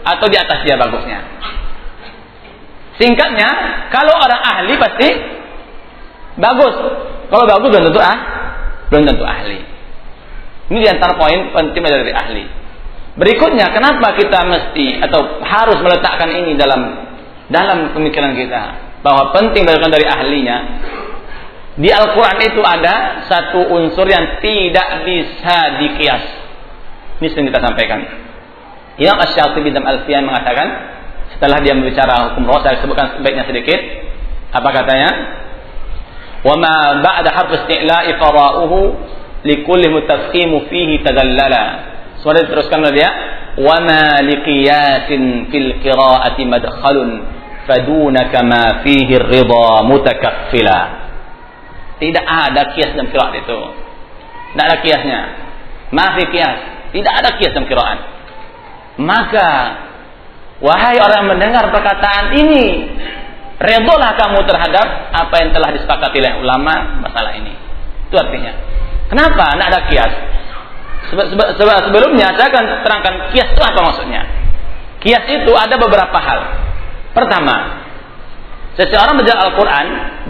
atau di atas dia bagusnya. Singkatnya, kalau orang ahli pasti bagus. Kalau bagus belum tentu ah, belum tentu ahli. Ini di antara poin penting dari ahli. Berikutnya, kenapa kita mesti atau harus meletakkan ini dalam dalam pemikiran kita? bahwa penting belajar dari ahlinya. Di Al-Quran itu ada satu unsur yang tidak bisa dikias. Ini sering kita sampaikan. Imam Ash-Shatibi dalam Alfian mengatakan, setelah dia berbicara hukum roh, saya sebutkan sebaiknya sedikit. Apa katanya? وما بعد حرف استعلاء قراؤه لكل متفخيم فيه تدللا Suara diteruskan oleh dia وما لقياس في القراءة مدخل فدونك ما فيه الرضا متكفلا tidak ada kias dalam kiraat itu tidak ada kiasnya maafi kias tidak ada kias dalam kiraat maka wahai orang yang mendengar perkataan ini Redolah kamu terhadap apa yang telah disepakati oleh ulama masalah ini. Itu artinya. Kenapa? Tidak ada kias. sebelumnya saya akan terangkan kias itu apa maksudnya. Kias itu ada beberapa hal. Pertama, seseorang belajar Al-Quran,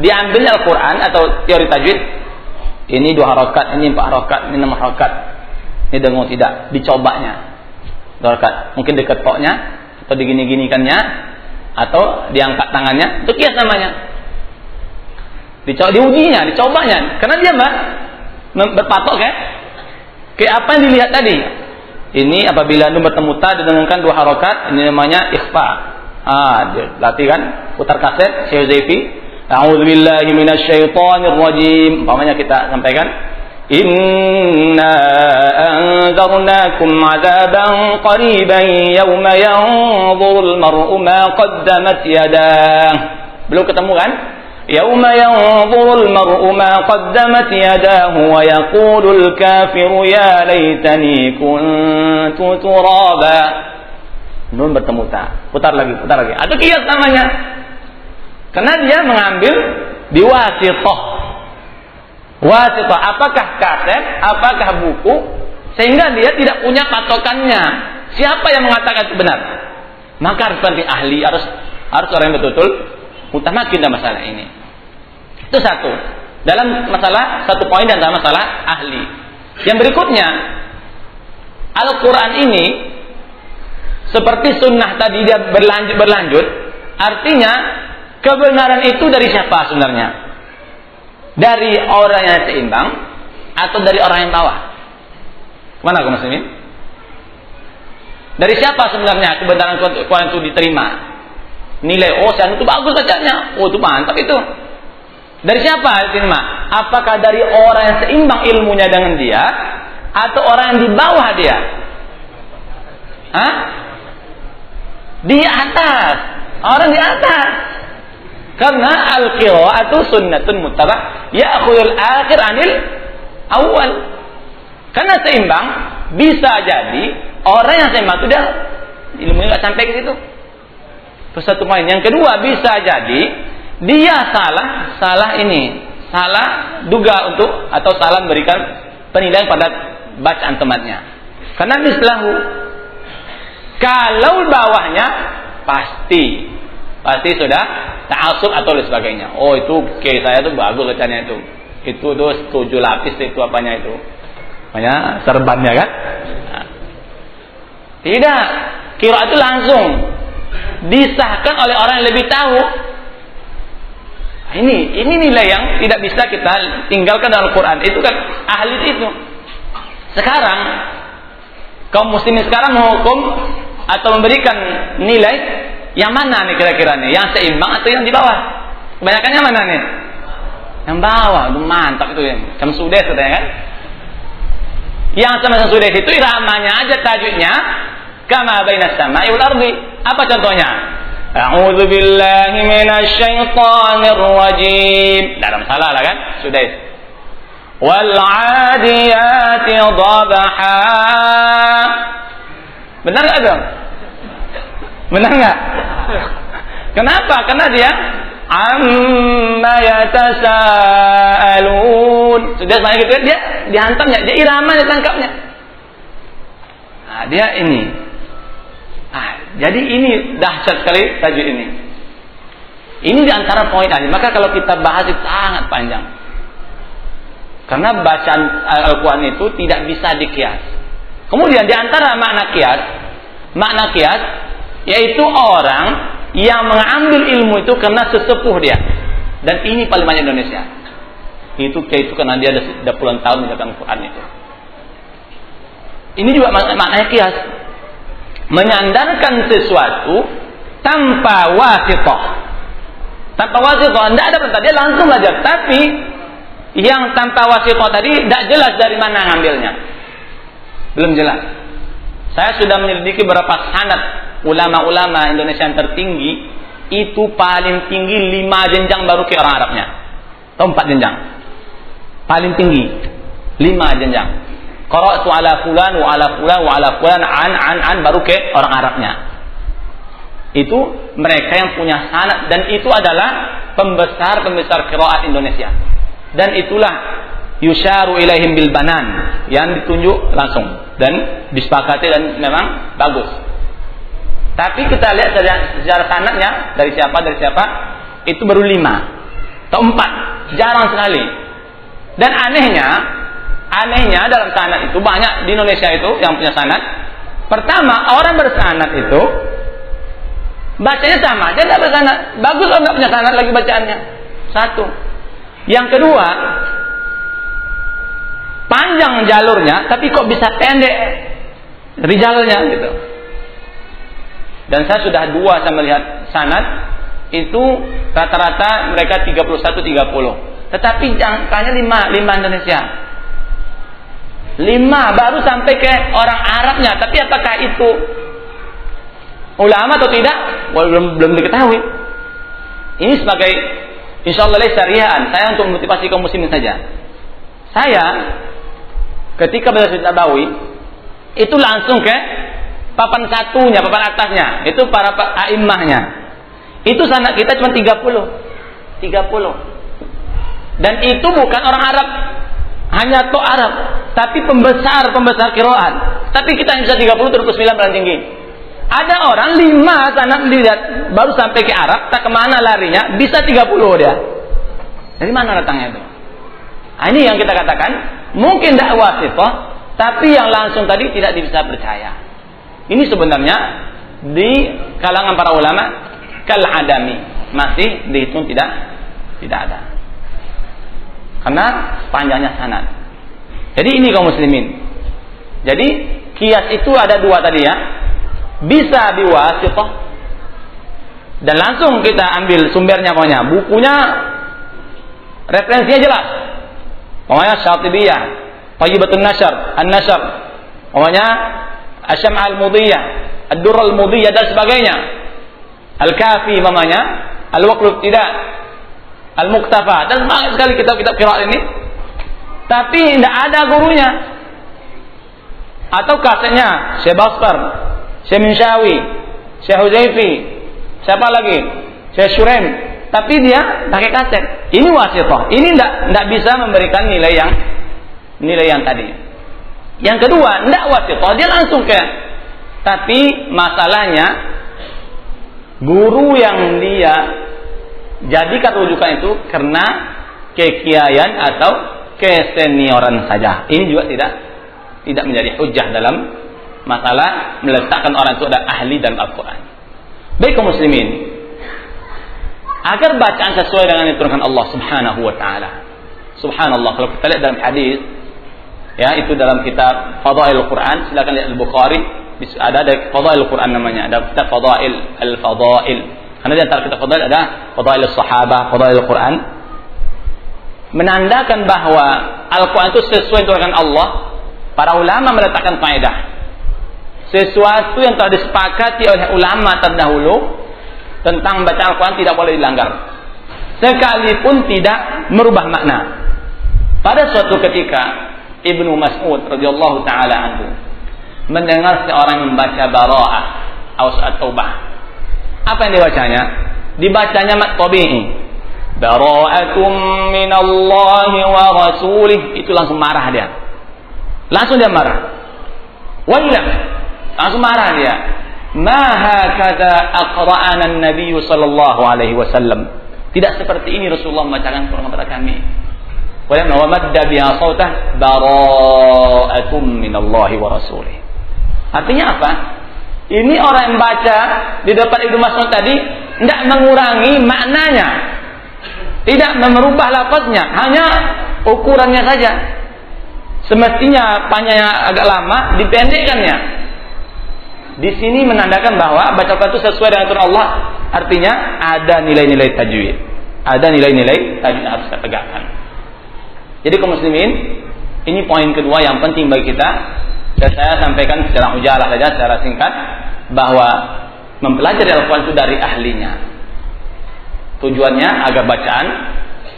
diambil Al-Quran atau teori tajwid, ini dua harokat, ini empat harokat, ini enam harokat. Ini dengung tidak, dicobanya. Dua harokat. Mungkin dekat poknya, atau digini-ginikannya, atau diangkat tangannya. Itu kias namanya. Dicoba diujinya dicobanya. Karena dia mbak berpatok ya kayak apa yang dilihat tadi? Ini apabila anda bertemu ta didengungkan dua harokat ini namanya ikhfa. Ah latih kan? Putar kaset Syekh Zaifi. A'udzubillahi minasyaitonir rajim umpamanya kita sampaikan إنا أنذرناكم عذابا قريبا يوم ينظر المرء ما قدمت يداه. Belum ketemu kan? يوم ينظر المرء ما قدمت يداه ويقول الكافر يا ليتني كنت ترابا. Nun bertemu tak putar lagi putar lagi. Atau kias namanya. Karena dia mengambil diwasitoh wasitah apakah kaset apakah buku sehingga dia tidak punya patokannya. Siapa yang mengatakan itu benar? Maka harus penting ahli harus harus orang yang betul-betul mutamakin dalam masalah ini. Itu satu. Dalam masalah satu poin dan dalam masalah ahli. Yang berikutnya Al-Quran ini seperti sunnah tadi dia berlanjut berlanjut artinya kebenaran itu dari siapa sebenarnya dari orang yang seimbang atau dari orang yang tawah? Mana aku muslimin? Dari siapa sebenarnya kebenaran Quran itu diterima? Nilai oh saya itu bagus bacanya. Oh itu mantap itu. Dari siapa diterima? Apakah dari orang yang seimbang ilmunya dengan dia atau orang yang di bawah dia? Hah? Di atas. Orang di atas. Karena al-qira'atu sunnatun muttabah ya'khudul akhir anil awal. Karena seimbang bisa jadi orang yang seimbang itu dia ilmunya nggak sampai ke situ. Itu satu poin. Yang kedua bisa jadi dia salah salah ini salah duga untuk atau salah memberikan penilaian pada bacaan temannya. Karena mislahu kalau bawahnya pasti pasti sudah ta'asub atau lain sebagainya. Oh itu ke saya tuh bagus bacanya itu. Itu tuh tujuh lapis itu apanya itu. Banyak serbannya kan? Tidak. Kira itu langsung disahkan oleh orang yang lebih tahu. Ini ini nilai yang tidak bisa kita tinggalkan dalam Al-Quran. Itu kan ahli itu. Sekarang kaum muslimin sekarang menghukum atau memberikan nilai yang mana nih kira-kira nih? Yang seimbang atau yang di bawah? Kebanyakannya mana nih? Yang bawah, itu mantap itu yang Macam sudes katanya kan? Yang sama sudes itu iramanya aja tajuknya kama bainas sama'i wal ardi. Apa contohnya? A'udzu billahi minasyaitonir rajim. Tidak ada masalah lah kan? Sudes. Wal 'adiyati dhabha. Benar enggak dong? Benar nggak? Kenapa? Karena dia amma yatasaalun. Sudah saya gitu dia dihantamnya, dia irama ditangkapnya. Nah, dia ini. Nah, jadi ini dahsyat sekali tajuk ini. Ini di antara poin tadi. Maka kalau kita bahas itu sangat panjang. Karena bacaan Al-Quran itu tidak bisa dikias. Kemudian di antara makna kias, makna kias yaitu orang yang mengambil ilmu itu karena sesepuh dia. Dan ini paling banyak Indonesia. Itu kayak itu karena dia ada puluhan tahun mengajarkan Quran itu. Ini juga maknanya kias. Menyandarkan sesuatu tanpa wasitoh Tanpa wasitoh, tidak ada perintah, dia langsung belajar. Tapi yang tanpa wasitoh tadi tidak jelas dari mana ngambilnya. Belum jelas. Saya sudah menyelidiki beberapa sanad ulama-ulama Indonesia yang tertinggi itu paling tinggi lima jenjang baru ke orang Arabnya. Atau empat jenjang. Paling tinggi lima jenjang. Qara'tu ala fulan wa ala fulan wa ala fulan an an an baru ke orang Arabnya. Itu mereka yang punya sanad dan itu adalah pembesar-pembesar qiraat Indonesia. Dan itulah yusharu ilaihim bil banan yang ditunjuk langsung dan disepakati dan memang bagus. Tapi kita lihat sejarah sanadnya dari siapa dari siapa itu baru lima atau empat jarang sekali. Dan anehnya Anehnya dalam sanad itu banyak di Indonesia itu yang punya sanad. Pertama, orang bersanad itu bacanya sama, dia tidak bersanad. Bagus kalau nggak punya sanad lagi bacaannya. Satu. Yang kedua, panjang jalurnya, tapi kok bisa pendek rijalnya gitu. Dan saya sudah dua saya melihat sanad itu rata-rata mereka 31 30. Tetapi jangkanya 5 5 Indonesia. Lima baru sampai ke orang Arabnya. Tapi apakah itu ulama atau tidak? belum belum diketahui. Ini sebagai insya Allah syariah. Saya untuk motivasi kaum muslimin saja. Saya ketika belajar Nabawi itu langsung ke papan satunya, papan atasnya. Itu para a'immahnya. Itu sana kita cuma 30. 30. Dan itu bukan orang Arab hanya to Arab, tapi pembesar pembesar kiroan. Tapi kita bisa 30 terus 9 paling tinggi. Ada orang lima sana dilihat baru sampai ke Arab, tak ke mana larinya, bisa 30 dia. Dari mana datangnya itu? Nah, ini yang kita katakan, mungkin tidak wasitoh, tapi yang langsung tadi tidak bisa percaya. Ini sebenarnya di kalangan para ulama kal adami masih dihitung tidak tidak ada. Karena panjangnya sanad. Jadi ini kaum muslimin. Jadi kias itu ada dua tadi ya. Bisa diwasithah dan langsung kita ambil sumbernya pokoknya. Bukunya referensinya jelas. Pokoknya Syatibiyah, Thayyibatun Nashr, An-Nashr. Pokoknya Asyam Al-Mudiyah, Ad-Durr Al-Mudiyah dan sebagainya. Al-Kafi namanya, Al-Waqlu Tidak, Al-Muktafa dan banyak sekali kitab-kitab kira ini. Tapi tidak ada gurunya. Atau kasetnya Syekh Baskar, Syekh Minsyawi, Syekh Huzaifi, siapa lagi? Syekh Shurem. Tapi dia pakai kaset. Ini wasithah. Ini tidak bisa memberikan nilai yang nilai yang tadi. Yang kedua, tidak wasithah, dia langsung ke. Tapi masalahnya guru yang dia jadikan rujukan itu karena kekiaian atau kesenioran saja. Ini juga tidak tidak menjadi hujah dalam masalah meletakkan orang itu ada ahli dalam Al-Quran. Baik muslimin, agar bacaan sesuai dengan yang Allah Subhanahu wa taala. Subhanallah kalau kita lihat dalam hadis ya itu dalam kitab Fadail Quran silakan lihat Al-Bukhari ada ada Fadail Quran namanya ada kitab Fadail Al-Fadail karena di antara kitab fadail ada fadail sahabah, fadail Quran. Menandakan bahwa Al-Quran itu sesuai dengan Allah. Para ulama meletakkan faedah. Sesuatu yang telah disepakati oleh ulama terdahulu tentang baca Al-Quran tidak boleh dilanggar. Sekalipun tidak merubah makna. Pada suatu ketika Ibnu Mas'ud radhiyallahu taala anhu mendengar seorang membaca bara'ah atau taubah apa yang dibacanya? Dibacanya mat tabi'i. Bara'atum minallahi wa rasulih. Itu langsung marah dia. Langsung dia marah. Wailah. Langsung marah dia. Ma hakadha aqra'ana an-nabiy sallallahu alaihi wasallam. Tidak seperti ini Rasulullah membacakan Quran kepada kami. Wa madda biha sautah bara'atum minallahi wa rasulih. Artinya apa? Ini orang yang baca di depan Ibnu Mas'ud tadi tidak mengurangi maknanya. Tidak merubah lafaznya, hanya ukurannya saja. Semestinya panjangnya agak lama, dipendekkannya. Di sini menandakan bahwa baca Quran itu sesuai dengan aturan Allah artinya ada nilai-nilai tajwid. Ada nilai-nilai tajwid harus kita tegakkan. Jadi kaum muslimin, ini poin kedua yang penting bagi kita. Dan saya sampaikan secara ujalah saja, secara singkat, bahwa mempelajari Al-Quran itu dari ahlinya. Tujuannya agar bacaan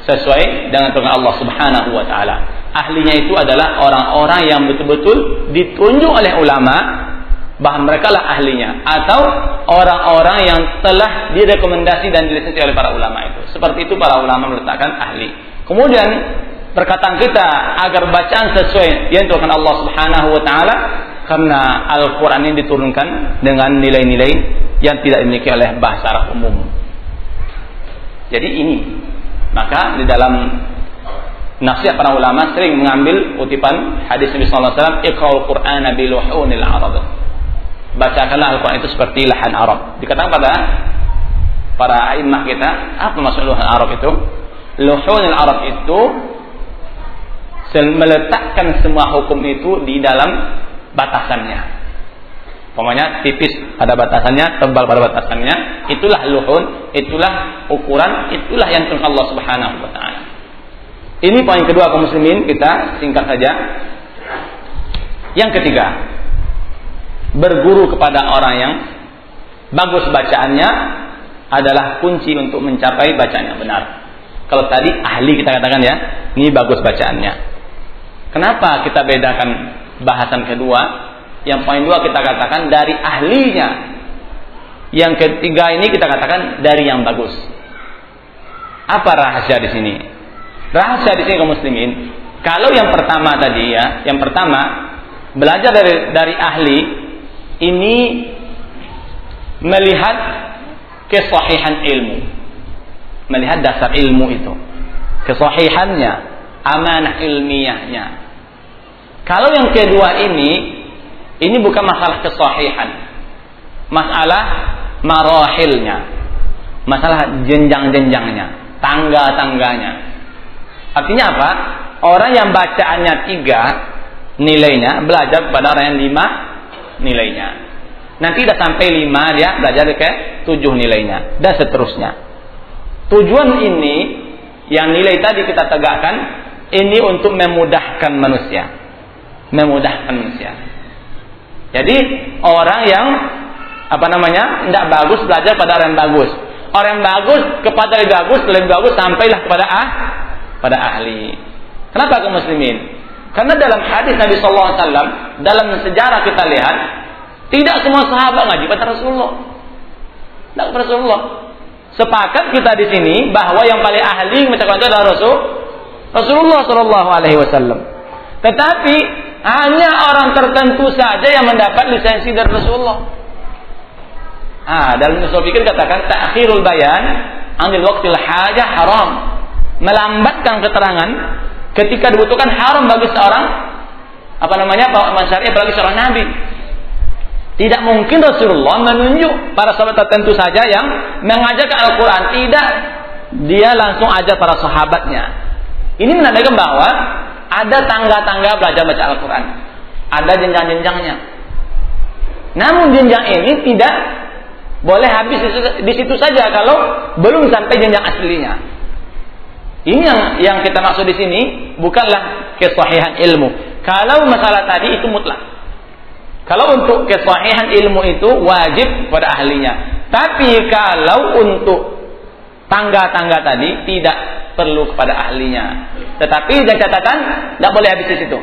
sesuai dengan firman Allah Subhanahu wa taala. Ahlinya itu adalah orang-orang yang betul-betul ditunjuk oleh ulama bahwa mereka lah ahlinya atau orang-orang yang telah direkomendasi dan dilisensi oleh para ulama itu. Seperti itu para ulama meletakkan ahli. Kemudian perkataan kita agar bacaan sesuai yang diturunkan Allah Subhanahu wa taala karena Al-Qur'an ini diturunkan dengan nilai-nilai yang tidak dimiliki oleh bahasa Arab umum. Jadi ini maka di dalam nasihat para ulama sering mengambil kutipan hadis Nabi sallallahu alaihi wasallam iqra'ul Qur'ana bi Arab. Bacakanlah Al-Qur'an itu seperti lahan Arab. Dikatakan pada para imam kita, apa maksud luhan Arab itu? Luhunil Arab itu meletakkan semua hukum itu di dalam batasannya. Pokoknya tipis pada batasannya, tebal pada batasannya, itulah luhun, itulah ukuran, itulah yang Tuhan Allah Subhanahu wa taala. Ini poin kedua kaum muslimin, kita singkat saja. Yang ketiga, berguru kepada orang yang bagus bacaannya adalah kunci untuk mencapai bacaan yang benar. Kalau tadi ahli kita katakan ya, ini bagus bacaannya. Kenapa kita bedakan bahasan kedua yang poin dua kita katakan dari ahlinya. Yang ketiga ini kita katakan dari yang bagus. Apa rahasia di sini? Rahasia di sini kaum muslimin, kalau yang pertama tadi ya, yang pertama belajar dari dari ahli ini melihat kesahihan ilmu. Melihat dasar ilmu itu. Kesahihannya, amanah ilmiahnya. Kalau yang kedua ini ini bukan masalah kesahihan. Masalah marahilnya. Masalah jenjang-jenjangnya. Tangga-tangganya. Artinya apa? Orang yang bacaannya tiga nilainya, belajar kepada orang yang lima nilainya. Nanti sudah sampai lima dia belajar ke tujuh nilainya. Dan seterusnya. Tujuan ini yang nilai tadi kita tegakkan ini untuk memudahkan manusia. Memudahkan manusia. Jadi orang yang apa namanya tidak bagus belajar pada orang yang bagus. Orang yang bagus kepada yang bagus lebih bagus sampailah kepada ah pada ahli. Kenapa kaum muslimin? Karena dalam hadis Nabi Sallallahu Alaihi Wasallam dalam sejarah kita lihat tidak semua sahabat ngaji pada Rasulullah. Tidak pada Rasulullah. Sepakat kita di sini bahwa yang paling ahli membaca itu adalah Rasul Rasulullah Sallallahu Alaihi Wasallam. Tetapi hanya orang tertentu saja yang mendapat lisensi dari Rasulullah. Ah, dalam usul fikir katakan takhirul bayan anil waqtil hajah haram. Melambatkan keterangan ketika dibutuhkan haram bagi seorang apa namanya masyarakat bagi seorang nabi. Tidak mungkin Rasulullah menunjuk para sahabat tertentu saja yang mengajarkan Al-Quran. Tidak, dia langsung ajar para sahabatnya. Ini menandakan bahwa ada tangga-tangga belajar baca Al-Quran. Ada jenjang-jenjangnya. Namun jenjang ini tidak boleh habis di situ saja kalau belum sampai jenjang aslinya. Ini yang yang kita maksud di sini bukanlah kesahihan ilmu. Kalau masalah tadi itu mutlak. Kalau untuk kesahihan ilmu itu wajib pada ahlinya. Tapi kalau untuk tangga-tangga tadi tidak perlu kepada ahlinya. Tetapi dengan catatan tidak boleh habis di situ.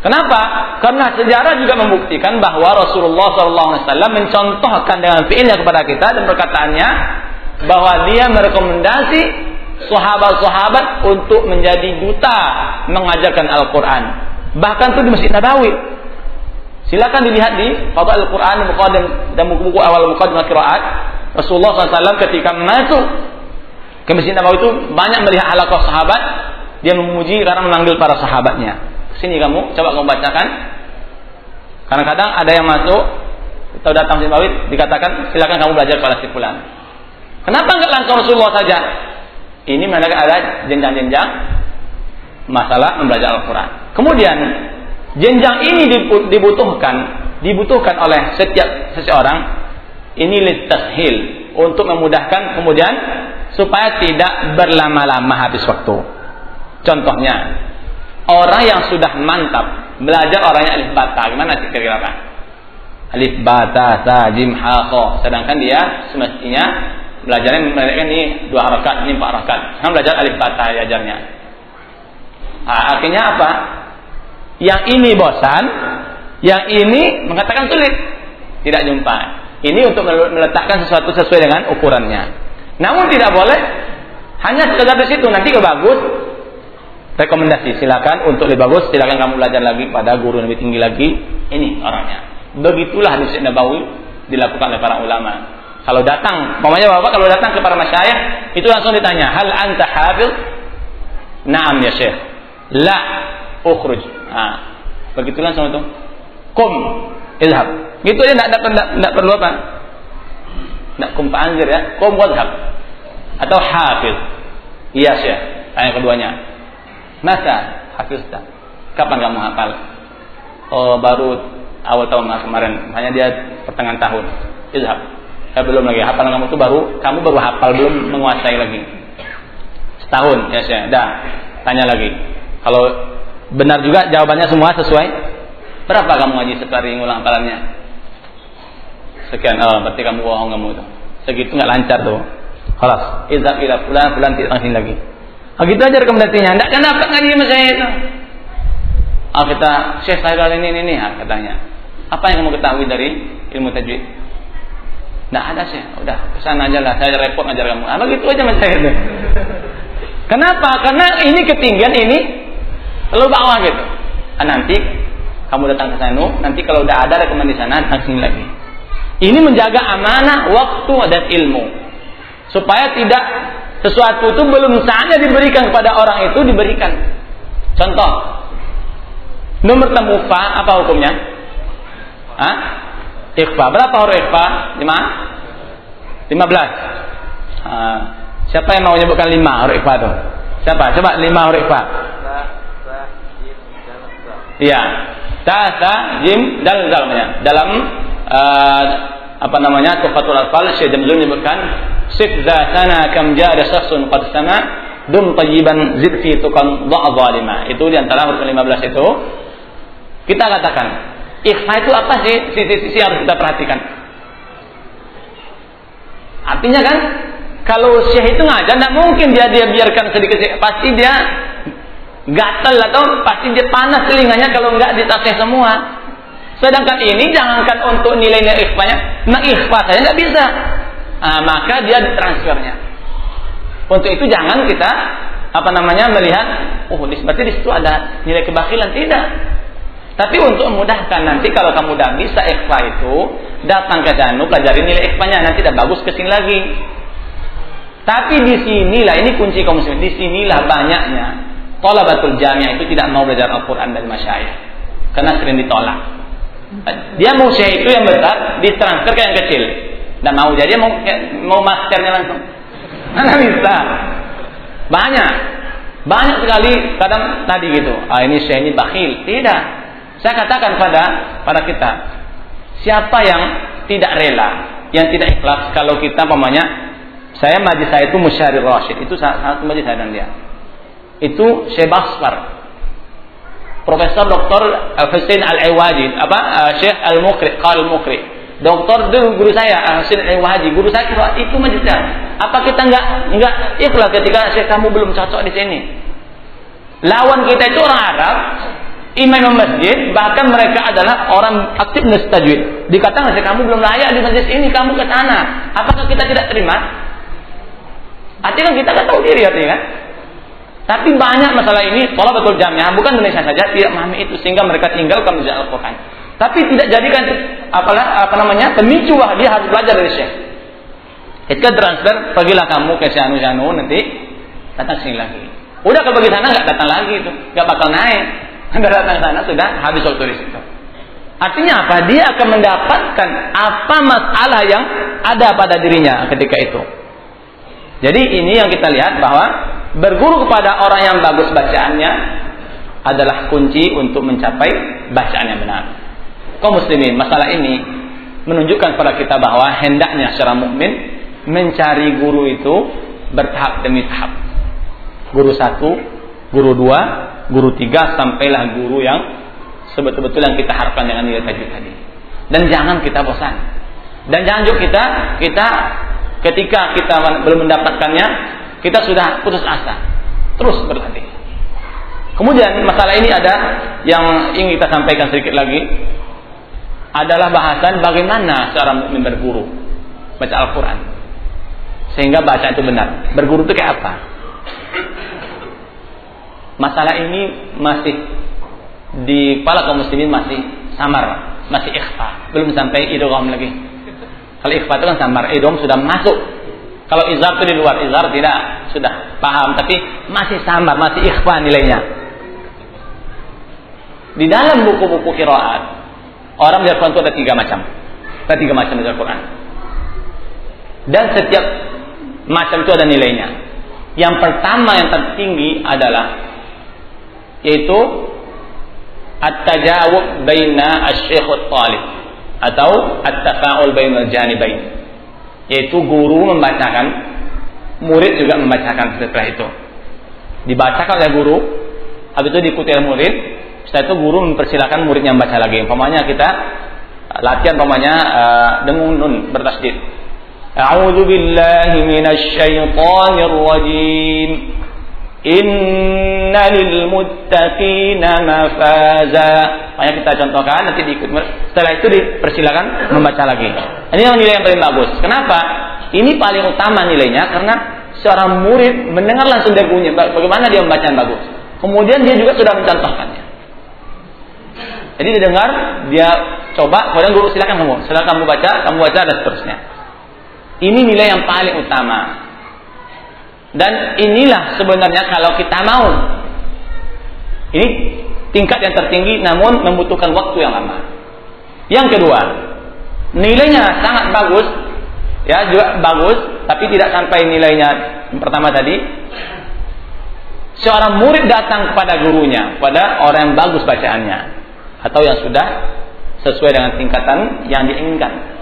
Kenapa? Karena sejarah juga membuktikan bahwa Rasulullah SAW mencontohkan dengan fiilnya kepada kita dan perkataannya bahwa dia merekomendasi sahabat-sahabat untuk menjadi duta mengajarkan Al-Quran. Bahkan itu di Masjid Nabawi. Silakan dilihat di Fadl Al-Quran dan buku-buku awal Muqaddimah Qiraat. Rasulullah SAW ketika masuk ke Masjid Nabawi itu banyak melihat halaqah sahabat, dia memuji karena memanggil para sahabatnya. Sini kamu, coba kamu bacakan. Karena kadang ada yang masuk atau datang Masjid Nabawi dikatakan silakan kamu belajar pada si fulan. Kenapa enggak langsung Rasulullah saja? Ini menandakan ada jenjang-jenjang masalah membelajar Al-Quran. Kemudian jenjang ini dibutuhkan dibutuhkan oleh setiap seseorang ini litashil untuk memudahkan kemudian supaya tidak berlama-lama habis waktu. Contohnya, orang yang sudah mantap belajar orangnya alif bata, gimana kira-kira Pak? Alif bata sa jim ha kho. Sedangkan dia semestinya belajarnya mereka ini dua rakaat, ini empat rakaat. Sekarang belajar alif bata diajarnya. Nah, akhirnya apa? Yang ini bosan, yang ini mengatakan sulit, tidak jumpa. Ini untuk meletakkan sesuatu sesuai dengan ukurannya. Namun tidak boleh hanya sekedar di situ. Nanti ke bagus, rekomendasi silakan untuk lebih bagus silakan kamu belajar lagi pada guru yang lebih tinggi lagi. Ini orangnya. Begitulah di Nabawi dilakukan oleh para ulama. Kalau datang, pokoknya bapak kalau datang ke para masyayikh itu langsung ditanya, hal anta hafiz? Naam ya syekh. La ukhruj. Nah, begitulah langsung itu. Kum ilhab. Gitu aja tidak perlu apa? Tidak kum anjir ya. Kum wadhab. Atau hafiz. Iya sih. Tanya keduanya. Masa hafizta? Kapan kamu hafal? Oh baru awal tahun kemarin. Hanya dia pertengahan tahun. Ilhab. Ya belum lagi. Hafalan kamu itu baru, kamu baru hafal belum menguasai lagi. Setahun ya sih. Dah. Tanya lagi. Kalau benar juga jawabannya semua sesuai Berapa kamu ngaji sekali ngulang hafalannya? Sekian, oh, berarti kamu bohong kamu itu. Segitu nggak lancar tuh. Halas, izab ila fulan, fulan tidak langsung lagi. Oh, gitu aja rekomendasinya. Enggak kan dapat ngaji sama saya itu. Oh, kita Syekh saya kali ini ini ya, katanya. Apa yang kamu ketahui dari ilmu tajwid? Enggak ada sih. Udah, ke sana aja lah. Saya repot ngajar kamu. Ah, gitu aja mas saya itu. Kenapa? Karena ini ketinggian ini lalu bawah gitu. Ah, nanti kamu datang ke sana, nanti kalau udah ada rekomendasi sana, datang sini lagi. Ini menjaga amanah waktu dan ilmu. Supaya tidak sesuatu itu belum saatnya diberikan kepada orang itu diberikan. Contoh, nomor temu fa apa hukumnya? Hah? Ikhfa. Berapa huruf ikhfa? Lima? Lima belas. Ah, siapa yang mau menyebutkan lima huruf ikhfa itu? Siapa? Coba lima huruf ikhfa. Iya ta ta jim dal dal namanya dalam uh, apa namanya tufatul alfal Syekh Jamzul menyebutkan sif sana kam ja'ada syakhsun qad sama dum tayyiban zid fi tukan dha zalima. Itu di antara huruf 15 itu. Kita katakan ikhfa itu apa sih? Sisi-sisi harus kita perhatikan. Artinya kan kalau syekh itu ngajar tidak mungkin dia dia biarkan sedikit pasti dia gatal atau pasti dia panas telinganya kalau nggak ditasih semua. Sedangkan ini jangankan untuk nilai-nilai ikhfanya, nah ikhfa saja nggak bisa. Nah, maka dia ditransfernya. Untuk itu jangan kita apa namanya melihat, oh berarti di situ ada nilai kebakilan tidak. Tapi untuk memudahkan nanti kalau kamu udah bisa ikhfa itu, datang ke sana pelajari nilai ikhfanya nanti tidak bagus ke sini lagi. Tapi di sinilah ini kunci kaum muslimin, di sinilah banyaknya Talabatul jamiah itu tidak mau belajar Al-Quran dari masyayikh. Karena sering ditolak. Dia mau syekh itu yang besar, ditransfer ke yang kecil. Dan mau jadi mau mau masternya langsung. Mana bisa? Banyak. Banyak sekali kadang tadi gitu. Ah ini syekh ini bakhil. Tidak. Saya katakan pada pada kita, siapa yang tidak rela, yang tidak ikhlas kalau kita pamannya saya majlis saya itu musyarir rasyid, itu sangat majlis saya dan dia itu Syekh Basfar. Profesor Dr. Hussein Al-Iwaji, apa uh, Syekh Al-Mukri, Qal Al-Mukri. Doktor itu guru saya, Hussein Al-Iwaji, guru saya itu majlisnya. Apa kita enggak enggak ikhlas ketika Syekh kamu belum cocok di sini? Lawan kita itu orang Arab, imam masjid, bahkan mereka adalah orang aktif tajwid. Dikatakan Syekh kamu belum layak di masjid ini, kamu ke sana. Apakah kita tidak terima? Artinya kita kan tahu diri artinya kan? Tapi banyak masalah ini, pola betul jamiah, bukan Indonesia saja, tidak memahami itu sehingga mereka tinggalkan belajar Al-Quran. Tapi tidak jadikan apalah apa namanya pemicu wah dia harus belajar dari Syekh. Ketika transfer, pergilah kamu ke Syanu Syanu nanti datang sini lagi. Udah ke bagi sana nggak datang lagi itu, nggak bakal naik. Anda datang sana sudah habis waktu di situ. Artinya apa? Dia akan mendapatkan apa masalah yang ada pada dirinya ketika itu. Jadi ini yang kita lihat bahwa berguru kepada orang yang bagus bacaannya adalah kunci untuk mencapai bacaan yang benar. Kaum muslimin, masalah ini menunjukkan kepada kita bahwa hendaknya secara mukmin mencari guru itu bertahap demi tahap. Guru satu, guru dua, guru tiga, sampailah guru yang sebetul-betul yang kita harapkan dengan nilai tajwid tadi. Dan jangan kita bosan. Dan jangan juga kita kita ketika kita belum mendapatkannya, kita sudah putus asa. Terus berlatih. Kemudian masalah ini ada yang ingin kita sampaikan sedikit lagi adalah bahasan bagaimana cara mukmin berguru baca Al-Quran sehingga baca itu benar. Berguru itu kayak apa? Masalah ini masih di kepala kaum muslimin masih samar, masih ikhfa, belum sampai idgham lagi. Kalau ikhfa itu kan samar, idgham sudah masuk. Kalau izar itu di luar, izar tidak sudah paham, tapi masih samar, masih ikhfa nilainya. Di dalam buku-buku kiraat, orang belajar Quran itu ada tiga macam. Ada tiga macam belajar Quran. Dan setiap macam itu ada nilainya. Yang pertama yang tertinggi adalah yaitu at-tajawub baina asy-syekh talib atau at-tafa'ul bainal janibain yaitu guru membacakan, murid juga membacakan setelah itu. Dibacakan oleh guru, habis itu diikuti oleh murid, setelah itu guru mempersilahkan muridnya membaca lagi. Umpamanya kita eh, latihan umpamanya eh, uh, dengung nun bertasdid. A'udzu billahi minasy syaithanir rajim. Inna muttaqina mafaza. Makanya kita contohkan nanti diikut. Setelah itu dipersilakan membaca lagi. Ini yang nilai yang paling bagus. Kenapa? Ini paling utama nilainya karena seorang murid mendengar langsung dari gurunya bagaimana dia membaca yang bagus. Kemudian dia juga sudah mencontohkannya. Jadi didengar, dia coba, kemudian guru silakan kamu, silakan kamu baca, kamu baca dan seterusnya. Ini nilai yang paling utama. Dan inilah sebenarnya kalau kita mau. Ini tingkat yang tertinggi namun membutuhkan waktu yang lama. Yang kedua, nilainya sangat bagus, ya juga bagus, tapi tidak sampai nilainya yang pertama tadi. Seorang murid datang kepada gurunya, pada orang yang bagus bacaannya, atau yang sudah sesuai dengan tingkatan yang diinginkan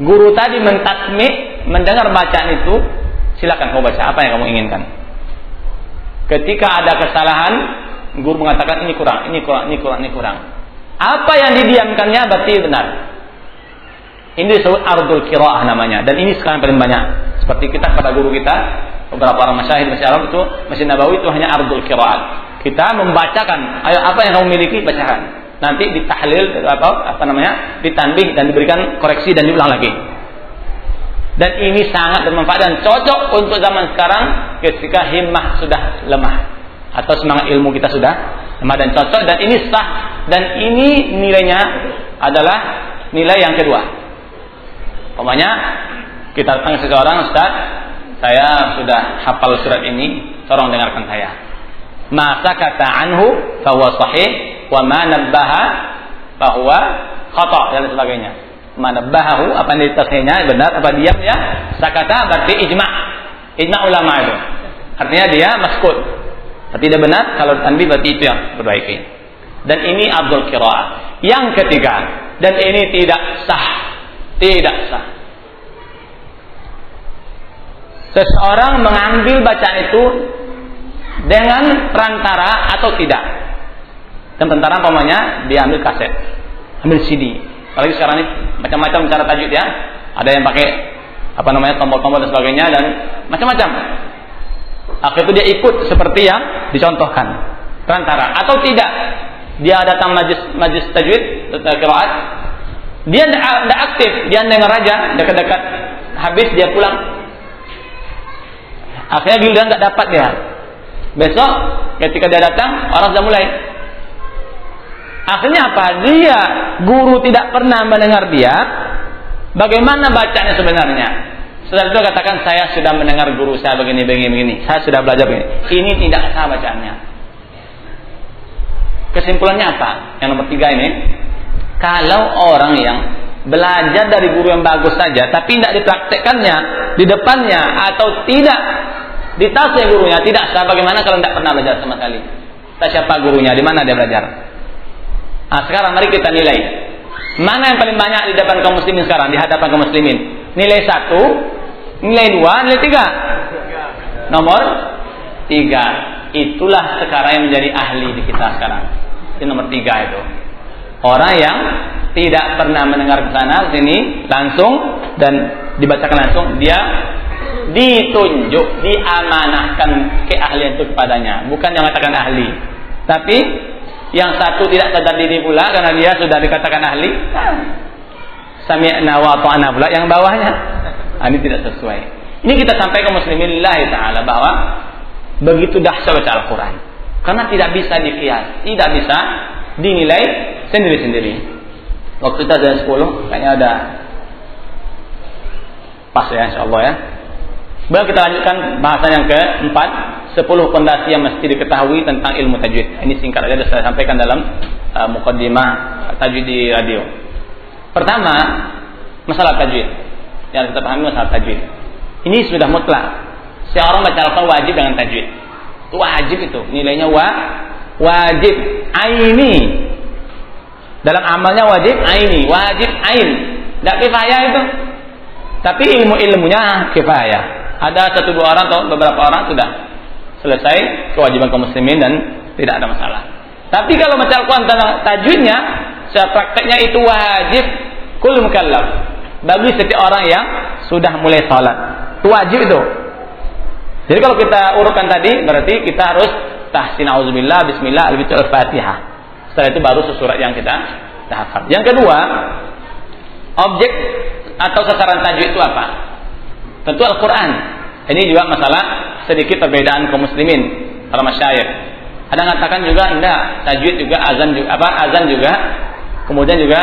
guru tadi mentasmi mendengar bacaan itu, silakan kamu baca apa yang kamu inginkan. Ketika ada kesalahan, guru mengatakan ini kurang, ini kurang, ini kurang, ini kurang. Apa yang didiamkannya berarti benar. Ini disebut ardul kiraah namanya dan ini sekarang paling banyak. Seperti kita pada guru kita, beberapa orang masjid Arab itu, masjid Nabawi itu hanya ardul kiraat. Kita membacakan, ayo apa yang kamu miliki bacakan nanti ditahlil atau apa namanya ditambih dan diberikan koreksi dan diulang lagi dan ini sangat bermanfaat dan cocok untuk zaman sekarang ketika himmah sudah lemah. Atau semangat ilmu kita sudah lemah dan cocok. Dan ini sah. Dan ini nilainya adalah nilai yang kedua. Pokoknya kita datang seseorang Ustaz. Saya sudah hafal surat ini. Tolong dengarkan saya. Masa kata anhu bahwa sahih. Wa ma bahwa khata dan sebagainya. Manabbahu apa yang ditasnya benar apa diam ya? Sakata berarti ijma. Ijma ulama itu. Artinya dia maskut. Tidak benar kalau tanbih berarti itu yang perbaiki. Dan ini Abdul Qiraah. Yang ketiga, dan ini tidak sah. Tidak sah. Seseorang mengambil bacaan itu dengan perantara atau tidak dan tentara pamannya dia ambil kaset, ambil CD. Apalagi sekarang ini macam-macam cara tajwid ya. Ada yang pakai apa namanya tombol-tombol dan sebagainya dan macam-macam. Akhirnya itu dia ikut seperti yang dicontohkan. Perantara. Atau tidak dia datang majlis majlis tajwid qiraat dia tidak aktif. Dia dengar aja dekat-dekat. Habis dia pulang. Akhirnya giliran nggak dapat dia. Besok ketika dia datang orang sudah mulai Akhirnya apa? Dia guru tidak pernah mendengar dia. Bagaimana bacanya sebenarnya? Setelah itu katakan saya sudah mendengar guru saya begini begini begini. Saya sudah belajar begini. Ini tidak sah bacaannya. Kesimpulannya apa? Yang nomor tiga ini, kalau orang yang belajar dari guru yang bagus saja, tapi tidak dipraktekkannya di depannya atau tidak ditasnya gurunya, tidak sah. Bagaimana kalau tidak pernah belajar sama sekali? Tak siapa gurunya? Di mana dia belajar? Nah, sekarang mari kita nilai. Mana yang paling banyak di depan kaum muslimin sekarang, di hadapan kaum muslimin? Nilai satu, nilai dua, nilai tiga. Nomor tiga. Itulah sekarang yang menjadi ahli di kita sekarang. Itu nomor tiga itu. Orang yang tidak pernah mendengar ke sana sini langsung dan dibacakan langsung dia ditunjuk diamanahkan keahlian itu kepadanya bukan yang mengatakan ahli tapi yang satu tidak sadar diri pula karena dia sudah dikatakan ahli. Sami'na wa ta'ana pula yang bawahnya. Nah, ini tidak sesuai. Ini kita sampaikan muslimin lillahi ta'ala bahwa begitu dahsyat baca Al-Quran karena tidak bisa dikias tidak bisa dinilai sendiri-sendiri. Waktu kita ada 10 kayaknya ada pas ya insyaAllah ya. Baru kita lanjutkan bahasan yang keempat, sepuluh pondasi yang mesti diketahui tentang ilmu tajwid. Ini singkat saja saya sampaikan dalam uh, mukaddimah tajwid di radio. Pertama, masalah tajwid. Yang kita pahami masalah tajwid. Ini sudah mutlak. Seorang baca Al-Quran wajib dengan tajwid. Wajib itu. Nilainya wa wajib aini. Dalam amalnya wajib aini, wajib ain. Tidak kifayah itu. Tapi ilmu-ilmunya kifayah. Ada satu dua orang atau beberapa orang sudah selesai kewajiban kaum muslimin dan tidak ada masalah. Tapi kalau baca Al-Quran tentang tajwidnya, secara prakteknya itu wajib kul mukallaf bagi setiap orang yang sudah mulai salat. Itu wajib itu. Jadi kalau kita urutkan tadi berarti kita harus tahsin auzubillah bismillah al-fatihah. Setelah itu baru sesurat yang kita hafal. Yang kedua, objek atau sasaran tajwid itu apa? Tentu Al-Qur'an. Ini juga masalah sedikit perbedaan kaum muslimin para masyayikh. Ada yang mengatakan juga enggak, tajwid juga azan juga apa azan juga kemudian juga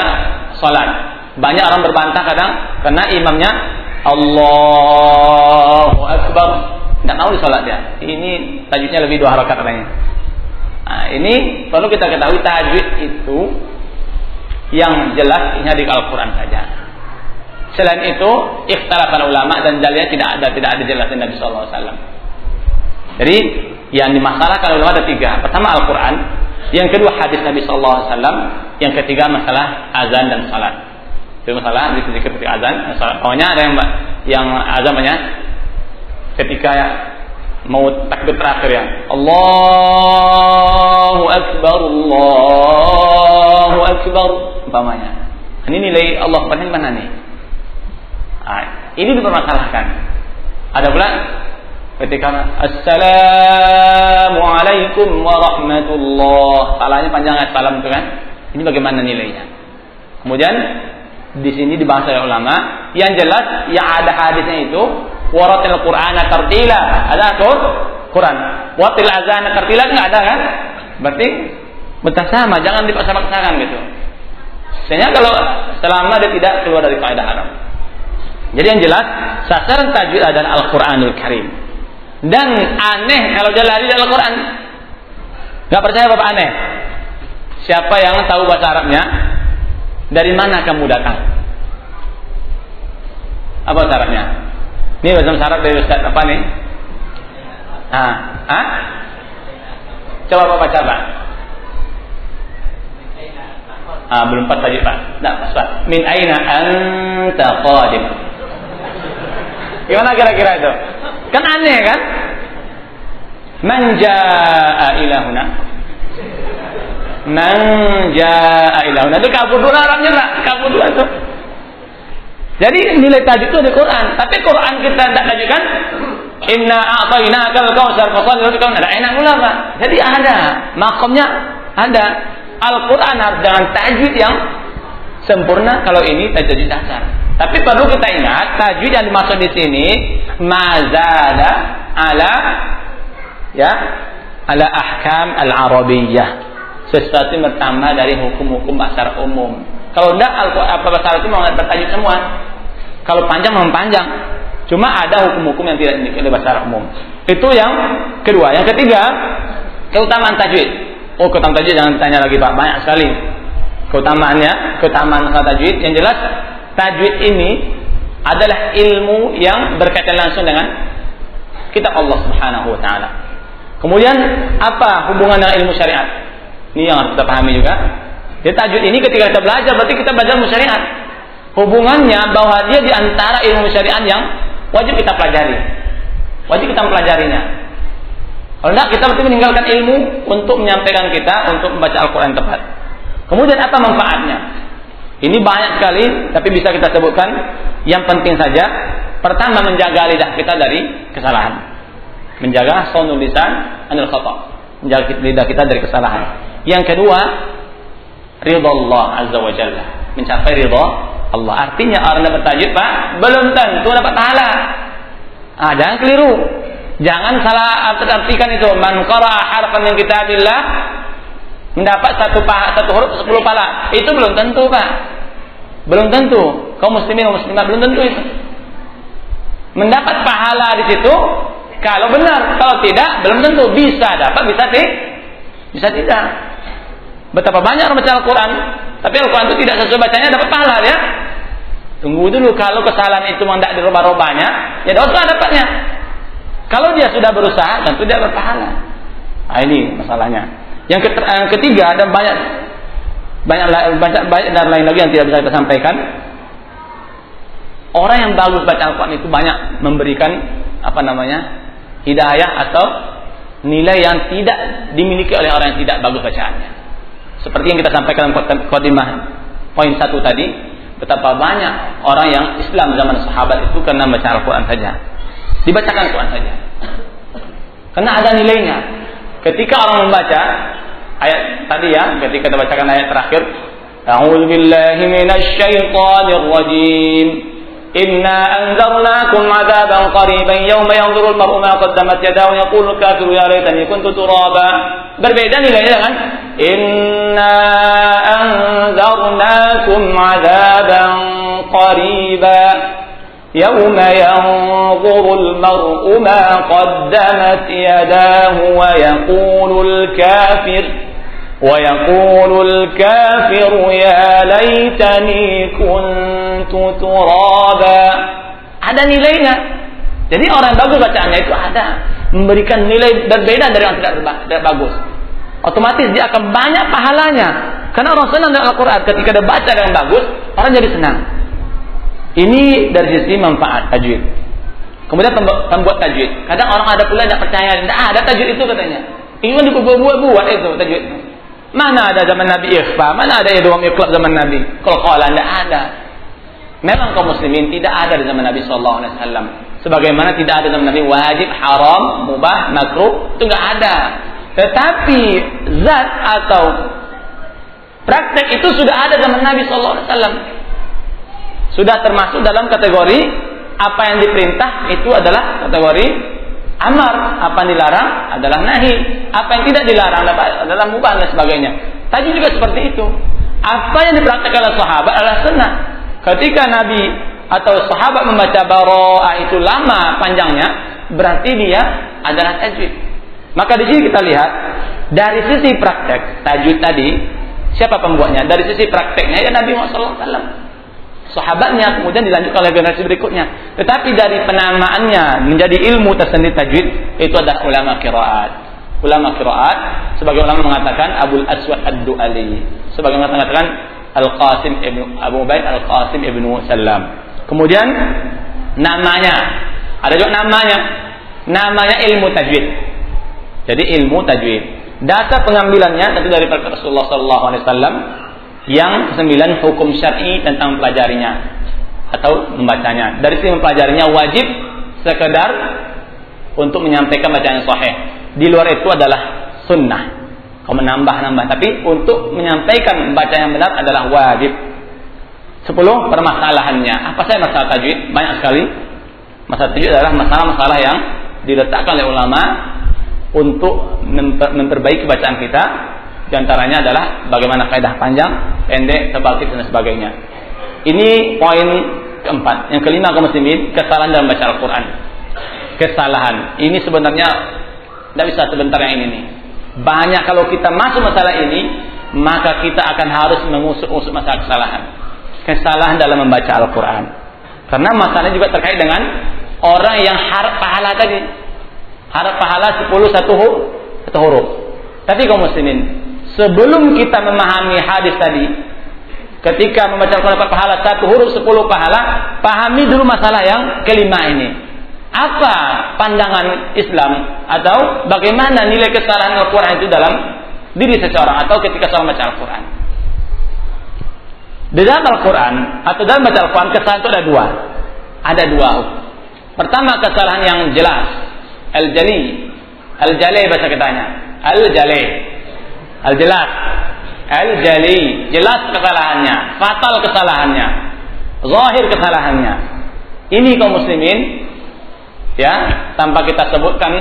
salat. Banyak orang berbantah kadang karena imamnya Allahu Akbar. Tidak tahu di salat dia. Ini tajwidnya lebih dua harakat katanya. Nah, ini perlu kita ketahui tajwid itu yang jelas ini di Al-Quran saja. Selain itu, ikhtilaf para ulama dan jalannya tidak ada tidak ada jelasin Nabi Sallallahu Alaihi Wasallam. Jadi yang dimasalahkan ulama ada tiga. Pertama Al-Quran, yang kedua hadis Nabi Sallallahu Alaihi Wasallam, yang ketiga masalah azan dan salat. Itu masalah di ketika azan, salat. Pokoknya ada yang yang azan banyak ketika mau takbir terakhir ya Allahu Akbar Allahu Akbar umpamanya ini nilai Allah pada mana nih nah, ini dipermasalahkan ada pula ketika Assalamualaikum warahmatullah salahnya panjang ayat salam itu kan ini bagaimana nilainya kemudian di sini dibahas oleh ulama yang jelas yang ada hadisnya itu waratil Qur'ana tartila. Ada tuh Quran. Watil azana tartila enggak ada kan? Berarti sama, jangan dipaksa-paksakan gitu. Sehingga kalau selama dia tidak keluar dari kaidah Arab. Jadi yang jelas sasaran tajwid adalah Al-Qur'anul Karim. Dan aneh kalau dia lari dari Al-Qur'an. Gak percaya Bapak aneh? Siapa yang tahu bahasa Arabnya? Dari mana kamu datang? Apa bahasa Arabnya? Ini bahasa syarat dari Ustaz apa nih? Ah, ah? Coba Bapak Pak. Ah, belum pas tadi Pak. Tidak pas Pak. Min aina anta qadim. Gimana kira-kira itu? Kan aneh kan? Man jaa ilahuna. Man jaa ilahuna. Itu kabur dulu Arabnya enggak? Kabur dulu itu. Jadi nilai tajwid itu di Quran, tapi Quran kita tidak tajwidkan Inna a'tayna kal kausar fasal itu kan ada enak ulama. Jadi ada makomnya ada. Al-Quran harus dengan tajwid yang sempurna kalau ini tajwid dasar. Tapi perlu kita ingat tajwid yang dimaksud di sini mazada ala ya ala ahkam al-arabiyyah. Sesuatu yang bertambah dari hukum-hukum bahasa umum. Kalau tidak apa bahasa itu mau bertajwid semua. Kalau panjang memang panjang. Cuma ada hukum-hukum yang tidak dimiliki oleh bahasa umum. Itu yang kedua. Yang ketiga, keutamaan tajwid. Oh, keutamaan tajwid jangan tanya lagi Pak, banyak sekali. Keutamaannya, keutamaan tajwid yang jelas tajwid ini adalah ilmu yang berkaitan langsung dengan kitab Allah Subhanahu wa taala. Kemudian apa hubungan dengan ilmu syariat? Ini yang harus kita pahami juga. Jadi tajwid ini ketika kita belajar berarti kita belajar ilmu syariat. Hubungannya bahwa dia di antara ilmu syariat yang wajib kita pelajari. Wajib kita mempelajarinya. Kalau tidak kita berarti meninggalkan ilmu untuk menyampaikan kita untuk membaca Al-Quran tepat. Kemudian apa manfaatnya? Ini banyak sekali, tapi bisa kita sebutkan. Yang penting saja, pertama menjaga lidah kita dari kesalahan. Menjaga sonul lisan anil khata. Menjaga lidah kita dari kesalahan. Yang kedua, ridha Allah azza wa jalla. Mencapai ridha Allah. Artinya orang yang bertajud, Pak, belum tentu dapat pahala. Ah, jangan keliru. Jangan salah artikan itu. Man qara harfan min kitabillah mendapat satu paha, satu huruf sepuluh pahala. Itu belum tentu, Pak. Belum tentu. Kau muslimin, muslimah belum tentu itu. Mendapat pahala di situ kalau benar, kalau tidak belum tentu bisa dapat, bisa tidak. Bisa tidak. Betapa banyak orang baca Al-Quran, tapi Al-Quran itu tidak sesuai bacanya dapat pahala ya. Tunggu dulu kalau kesalahan itu tidak dirubah-rubahnya, ya dosa dapatnya. Kalau dia sudah berusaha, tentu dia berpahala. Nah, ini masalahnya. Yang ketiga ada banyak banyak banyak banyak dan lain lagi yang tidak bisa kita sampaikan. Orang yang bagus baca Al-Quran itu banyak memberikan apa namanya hidayah atau nilai yang tidak dimiliki oleh orang yang tidak bagus bacaannya. Seperti yang kita sampaikan dalam kodimah poin satu tadi, betapa banyak orang yang Islam zaman sahabat itu karena baca Al-Quran saja. Dibacakan Al-Quran saja. Karena ada nilainya. Ketika orang membaca ayat tadi ya, ketika kita bacakan ayat terakhir, A'udzu billahi minasy syaithanir rajim. إنا أنذرناكم عذابا قريبا يوم ينظر المرء ما قدمت يداه ويقول الكافر يا ليتني كنت ترابا berbeda nilainya kan إنا أنذرناكم عذابا قريبا يوم ينظر المرء ما قدمت يداه ويقول الكافر ويقول الكافر يا ليتني كنت ترابا ada nilainya jadi orang yang bagus bacaannya itu ada memberikan nilai berbeda dari yang tidak, tidak bagus otomatis dia akan banyak pahalanya karena orang senang dengan Al-Quran ketika dia baca dengan bagus orang jadi senang ini dari sisi manfaat tajwid kemudian pembuat tajwid kadang orang ada pula tidak percaya tidak ada tajwid itu katanya ini kan dibuat-buat itu tajwid Mana ada zaman Nabi ikhfa? Mana ada idgham iqlab zaman Nabi? Kalau qala tidak ada. Memang kaum muslimin tidak ada di zaman Nabi sallallahu alaihi wasallam. Sebagaimana tidak ada zaman Nabi wajib, haram, mubah, makruh, itu enggak ada. Tetapi zat atau praktek itu sudah ada zaman Nabi sallallahu alaihi wasallam. Sudah termasuk dalam kategori apa yang diperintah itu adalah kategori amar, apa yang dilarang adalah nahi, apa yang tidak dilarang adalah mubah dan sebagainya. Tadi juga seperti itu. Apa yang dipraktikkan oleh sahabat adalah sunnah. Ketika Nabi atau sahabat membaca baro'ah itu lama panjangnya, berarti dia adalah tajwid. Maka di sini kita lihat dari sisi praktek tajwid tadi, siapa pembuatnya? Dari sisi prakteknya ya Nabi Muhammad SAW sahabatnya kemudian dilanjutkan oleh generasi berikutnya. Tetapi dari penamaannya menjadi ilmu tersendiri tajwid itu adalah ulama qiraat. Ulama qiraat sebagai ulama mengatakan Abdul Aswad Ad-Du'ali. Sebagai mengatakan Al-Qasim Abu Ubaid Al-Qasim ibn Salam. Kemudian namanya ada juga namanya namanya ilmu tajwid. Jadi ilmu tajwid. Dasar pengambilannya tentu dari Rasulullah sallallahu alaihi wasallam yang kesembilan hukum syar'i tentang mempelajarinya atau membacanya. Dari sisi mempelajarinya wajib sekedar untuk menyampaikan bacaan sahih. Di luar itu adalah sunnah. Kau menambah-nambah, tapi untuk menyampaikan baca yang benar adalah wajib. Sepuluh permasalahannya. Apa saja masalah tajwid? Banyak sekali. Masalah tajwid adalah masalah-masalah yang diletakkan oleh ulama untuk memperbaiki bacaan kita di antaranya adalah bagaimana kaidah panjang, pendek, tebal tipis dan sebagainya. Ini poin keempat. Yang kelima kaum muslimin, kesalahan dalam baca Al-Qur'an. Kesalahan. Ini sebenarnya tidak bisa sebentar yang ini nih. Banyak kalau kita masuk masalah ini, maka kita akan harus mengusut-usut masalah kesalahan. Kesalahan dalam membaca Al-Quran. Karena masalahnya juga terkait dengan orang yang harap pahala tadi. Harap pahala 10 satu. Satu huruf. Tapi kaum muslimin, sebelum kita memahami hadis tadi, Ketika membaca Al-Quran pahala satu huruf sepuluh pahala, pahami dulu masalah yang kelima ini. Apa pandangan Islam atau bagaimana nilai kesalahan Al-Quran itu dalam diri seseorang atau ketika seorang baca Al-Quran. Di dalam Al-Quran atau dalam baca Al-Quran kesalahan itu ada dua. Ada dua. Pertama kesalahan yang jelas. Al-Jali. Al-Jali bahasa kitanya. Al-Jali. Al-Jelas. Al-Jali. Jelas kesalahannya. Fatal kesalahannya. Zahir kesalahannya. Ini kaum muslimin. Ya. Tanpa kita sebutkan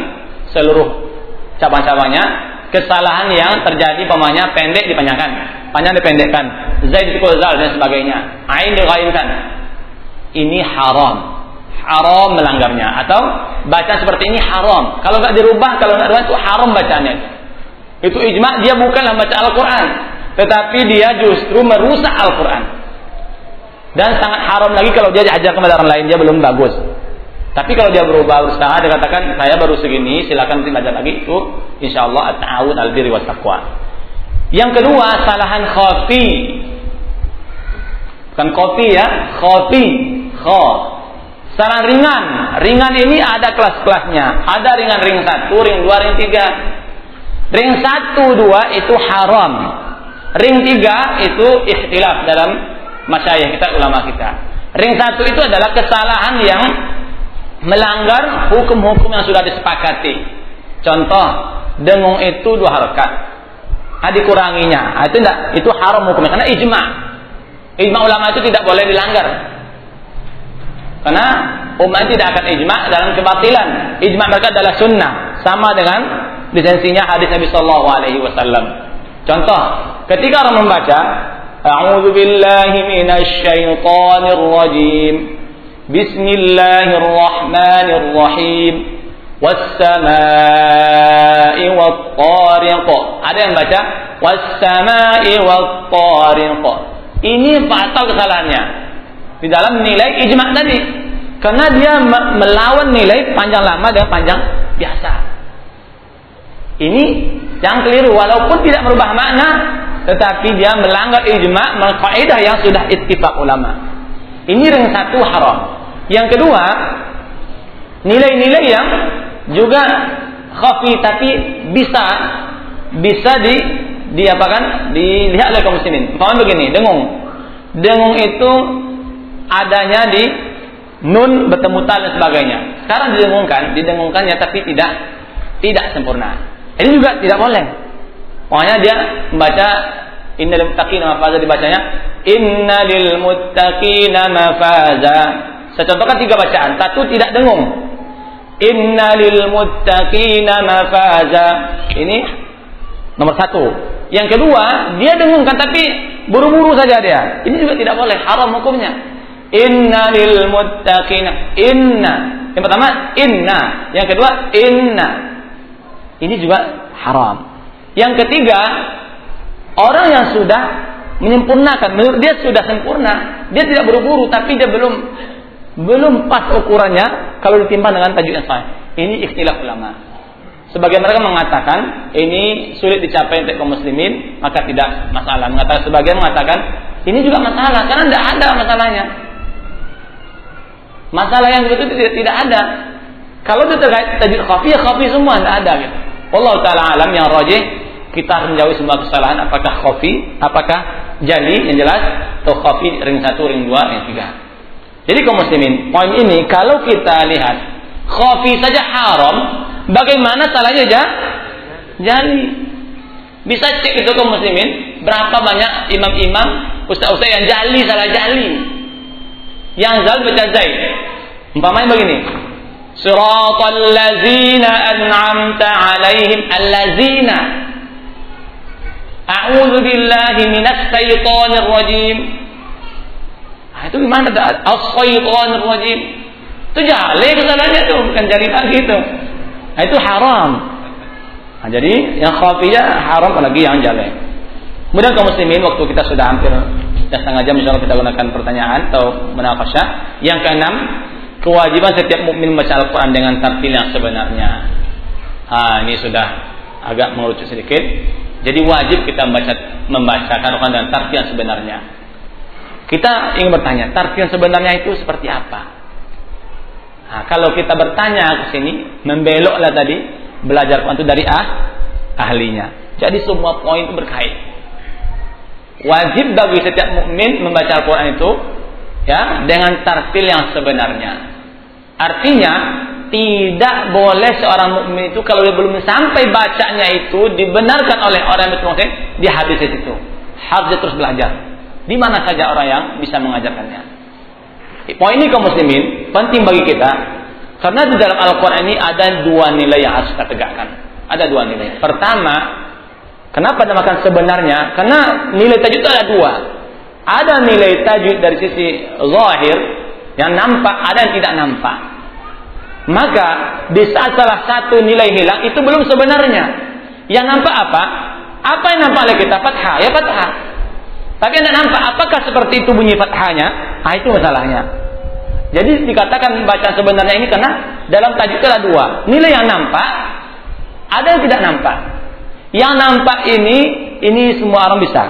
seluruh cabang-cabangnya. Kesalahan yang terjadi pemanya pendek dipanjangkan. Panjang dipendekkan. Zaid dipukul dan sebagainya. Ain digainkan. Ini haram haram melanggarnya atau baca seperti ini haram kalau nggak dirubah kalau nggak dirubah itu haram bacanya itu ijma dia bukanlah baca Al-Quran. Tetapi dia justru merusak Al-Quran. Dan sangat haram lagi kalau dia diajar kepada orang lain. Dia belum bagus. Tapi kalau dia berubah berusaha dia katakan saya baru segini silakan nanti belajar lagi. Itu insya Allah at-ta'awud al-birri wa taqwa yang kedua salahan khafi. Bukan kopi ya khafi. Kha. Saran ringan, ringan ini ada kelas-kelasnya. Ada ringan ring satu, ring dua, ring tiga. Ring satu, dua itu haram. Ring tiga itu ikhtilaf dalam masyayikh kita, ulama kita. Ring satu itu adalah kesalahan yang melanggar hukum-hukum yang sudah disepakati. Contoh, dengung itu dua harkat. Nah, dikuranginya. Nah, itu enggak, itu haram hukumnya karena ijma. Ijma ulama itu tidak boleh dilanggar. Karena umat tidak akan ijma dalam kebatilan. Ijma mereka adalah sunnah, sama dengan lisensinya hadis Nabi Shallallahu Alaihi Wasallam. Contoh, ketika orang membaca, A'udzu billahi minasy syaithanir rajim. Bismillahirrahmanirrahim. Was-samaa'i wat-tariq. Ada yang baca was-samaa'i wat-tariq. Ini fatal kesalahannya di dalam nilai ijma tadi. Karena dia melawan nilai panjang lama dengan panjang biasa. Ini yang keliru walaupun tidak merubah makna tetapi dia melanggar ijma kaidah yang sudah ittifaq ulama. Ini ring satu haram. Yang kedua, nilai-nilai yang juga khafi tapi bisa bisa di diapakan dilihat oleh kaum muslimin. Begini, dengung. Dengung itu adanya di nun bertemu tal dan sebagainya. Sekarang didengungkan, didengungkannya tapi tidak tidak sempurna. Ini juga tidak boleh. Pokoknya dia membaca innal muttaqina mafaza dibacanya innalil muttaqina mafaza. Saya contohkan tiga bacaan. Satu tidak dengung. Innalil muttaqina mafaza. Ini nomor satu. Yang kedua, dia dengungkan tapi buru-buru saja dia. Ini juga tidak boleh, haram hukumnya. Inna lil muttaqina. Inna. Yang pertama inna, yang kedua inna. Ini juga haram. Yang ketiga, orang yang sudah menyempurnakan, menurut dia sudah sempurna, dia tidak buru-buru tapi dia belum belum pas ukurannya kalau ditimbang dengan tajuk yang sahih. Ini ikhtilaf ulama. Sebagian mereka mengatakan ini sulit dicapai untuk kaum muslimin, maka tidak masalah. Mengatakan sebagian mengatakan ini juga masalah karena tidak ada masalahnya. Masalah yang itu tidak, tidak ada. Kalau itu terkait tajwid khafi, ya khafi semua tidak ada gitu. Allah taala alam yang rajih kita menjauhi semua kesalahan apakah khafi, apakah jali yang jelas atau khafi ring satu, ring dua, ring tiga. Jadi kaum muslimin, poin ini kalau kita lihat khafi saja haram, bagaimana salahnya aja jali? Bisa cek itu kaum muslimin, berapa banyak imam-imam, ustaz-ustaz yang jali salah jali. Yang zal baca zaid. Umpamanya begini. Siratal ladzina an'amta 'alaihim allazina. A'udzu billahi minas syaitonir rajim. Nah, itu gimana ada as-syaitonir rajim? Itu jale kesalahannya tuh, bukan jari lagi itu. Nah, itu haram. Nah, jadi yang khafiyah haram apalagi yang jale. Kemudian kaum muslimin waktu kita sudah hampir setengah jam insyaallah kita gunakan pertanyaan atau munakasyah. Yang keenam, kewajiban setiap mukmin membaca Al-Qur'an dengan tartil yang sebenarnya. Ah, ini sudah agak mengerucut sedikit. Jadi wajib kita membaca membacakan Al-Qur'an dengan tartil yang sebenarnya. kita ingin bertanya, tartil sebenarnya itu seperti apa? Nah, kalau kita bertanya ke sini, membeloklah tadi belajar Quran itu dari ah ahlinya. Jadi semua poin itu berkait. Wajib bagi setiap mukmin membaca Al-Quran itu ya dengan tartil yang sebenarnya. Artinya tidak boleh seorang mukmin itu kalau dia belum sampai bacanya itu dibenarkan oleh orang yang betul di hadis itu. Harus dia terus belajar. Di mana saja orang yang bisa mengajarkannya. Poin ini kaum muslimin penting bagi kita karena di dalam Al-Quran ini ada dua nilai yang harus kita tegakkan. Ada dua nilai. Pertama, kenapa dinamakan sebenarnya? Karena nilai tajwid ada dua. Ada nilai tajwid dari sisi zahir yang nampak, ada yang tidak nampak. Maka di saat salah satu nilai hilang itu belum sebenarnya. Yang nampak apa? Apa yang nampak oleh kita? Fathah, ya fathah. Tapi anda nampak apakah seperti itu bunyi fathahnya? Ah itu masalahnya. Jadi dikatakan bacaan sebenarnya ini karena dalam tajuk itu ada dua. Nilai yang nampak, ada yang tidak nampak. Yang nampak ini, ini semua orang bisa.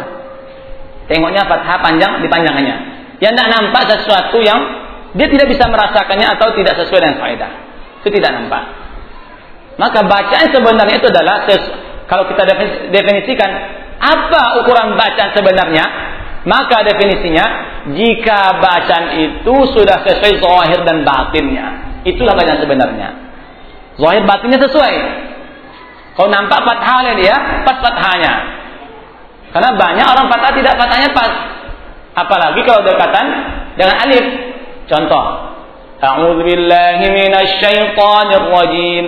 Tengoknya fathah panjang dipanjangannya. Yang tidak nampak sesuatu yang dia tidak bisa merasakannya atau tidak sesuai dengan faedah. Itu tidak nampak. Maka bacaan sebenarnya itu adalah kalau kita definisikan apa ukuran bacaan sebenarnya? Maka definisinya, jika bacaan itu sudah sesuai zahir dan batinnya. Itulah bacaan sebenarnya. Zahir batinnya sesuai. Kalau nampak fathahnya dia, pas fathahnya. Karena banyak orang fathah tidak fathahnya pas. Apalagi kalau dekatan dengan alif. Contoh. A'udzu billahi minasyaitonir rajim.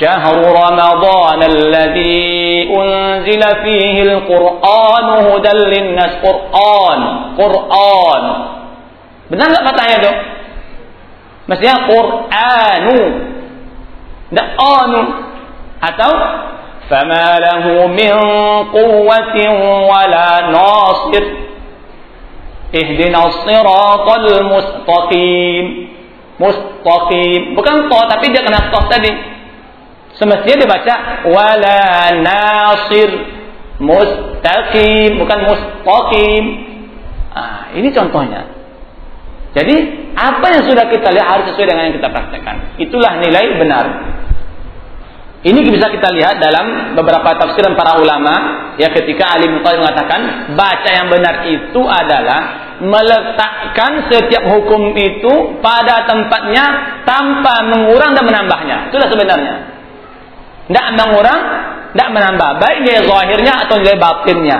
شهر رمضان الذي أنزل فيه القرآن هدى للناس قرآن قرآن benar nggak katanya dong mestinya Qur'anu tidak anu atau فما له من قوة ولا ناصر Ihdinas siratal mustaqim. Mustaqim. Bukan to tapi dia kena to tadi. Semestinya dibaca wala nasir mustaqim bukan mustaqim. Ah, ini contohnya. Jadi apa yang sudah kita lihat harus sesuai dengan yang kita praktekkan. Itulah nilai benar. Ini bisa kita lihat dalam beberapa tafsiran para ulama ya ketika Ali Muqaddam mengatakan baca yang benar itu adalah meletakkan setiap hukum itu pada tempatnya tanpa mengurang dan menambahnya. Itulah sebenarnya. Tidak mengurang, tidak menambah. Baik nilai zahirnya atau nilai batinnya.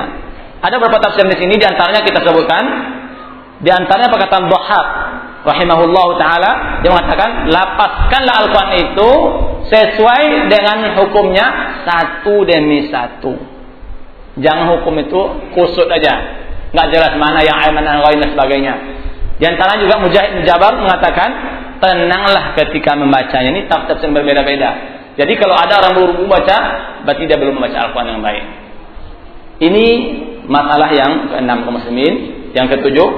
Ada beberapa tafsir di sini, di antaranya kita sebutkan. Di antaranya perkataan Dhahab rahimahullah taala dia mengatakan lapaskanlah Al-Quran itu sesuai dengan hukumnya satu demi satu. Jangan hukum itu kusut aja, nggak jelas mana yang air mana yang lain dan sebagainya. Di antara juga Mujahid Mujabar mengatakan tenanglah ketika membacanya. Ini tafsir berbeda-beda. Jadi kalau ada orang buru-buru baca, berarti dia belum membaca Al-Quran yang baik. Ini masalah yang keenam kaum muslimin. Yang ketujuh,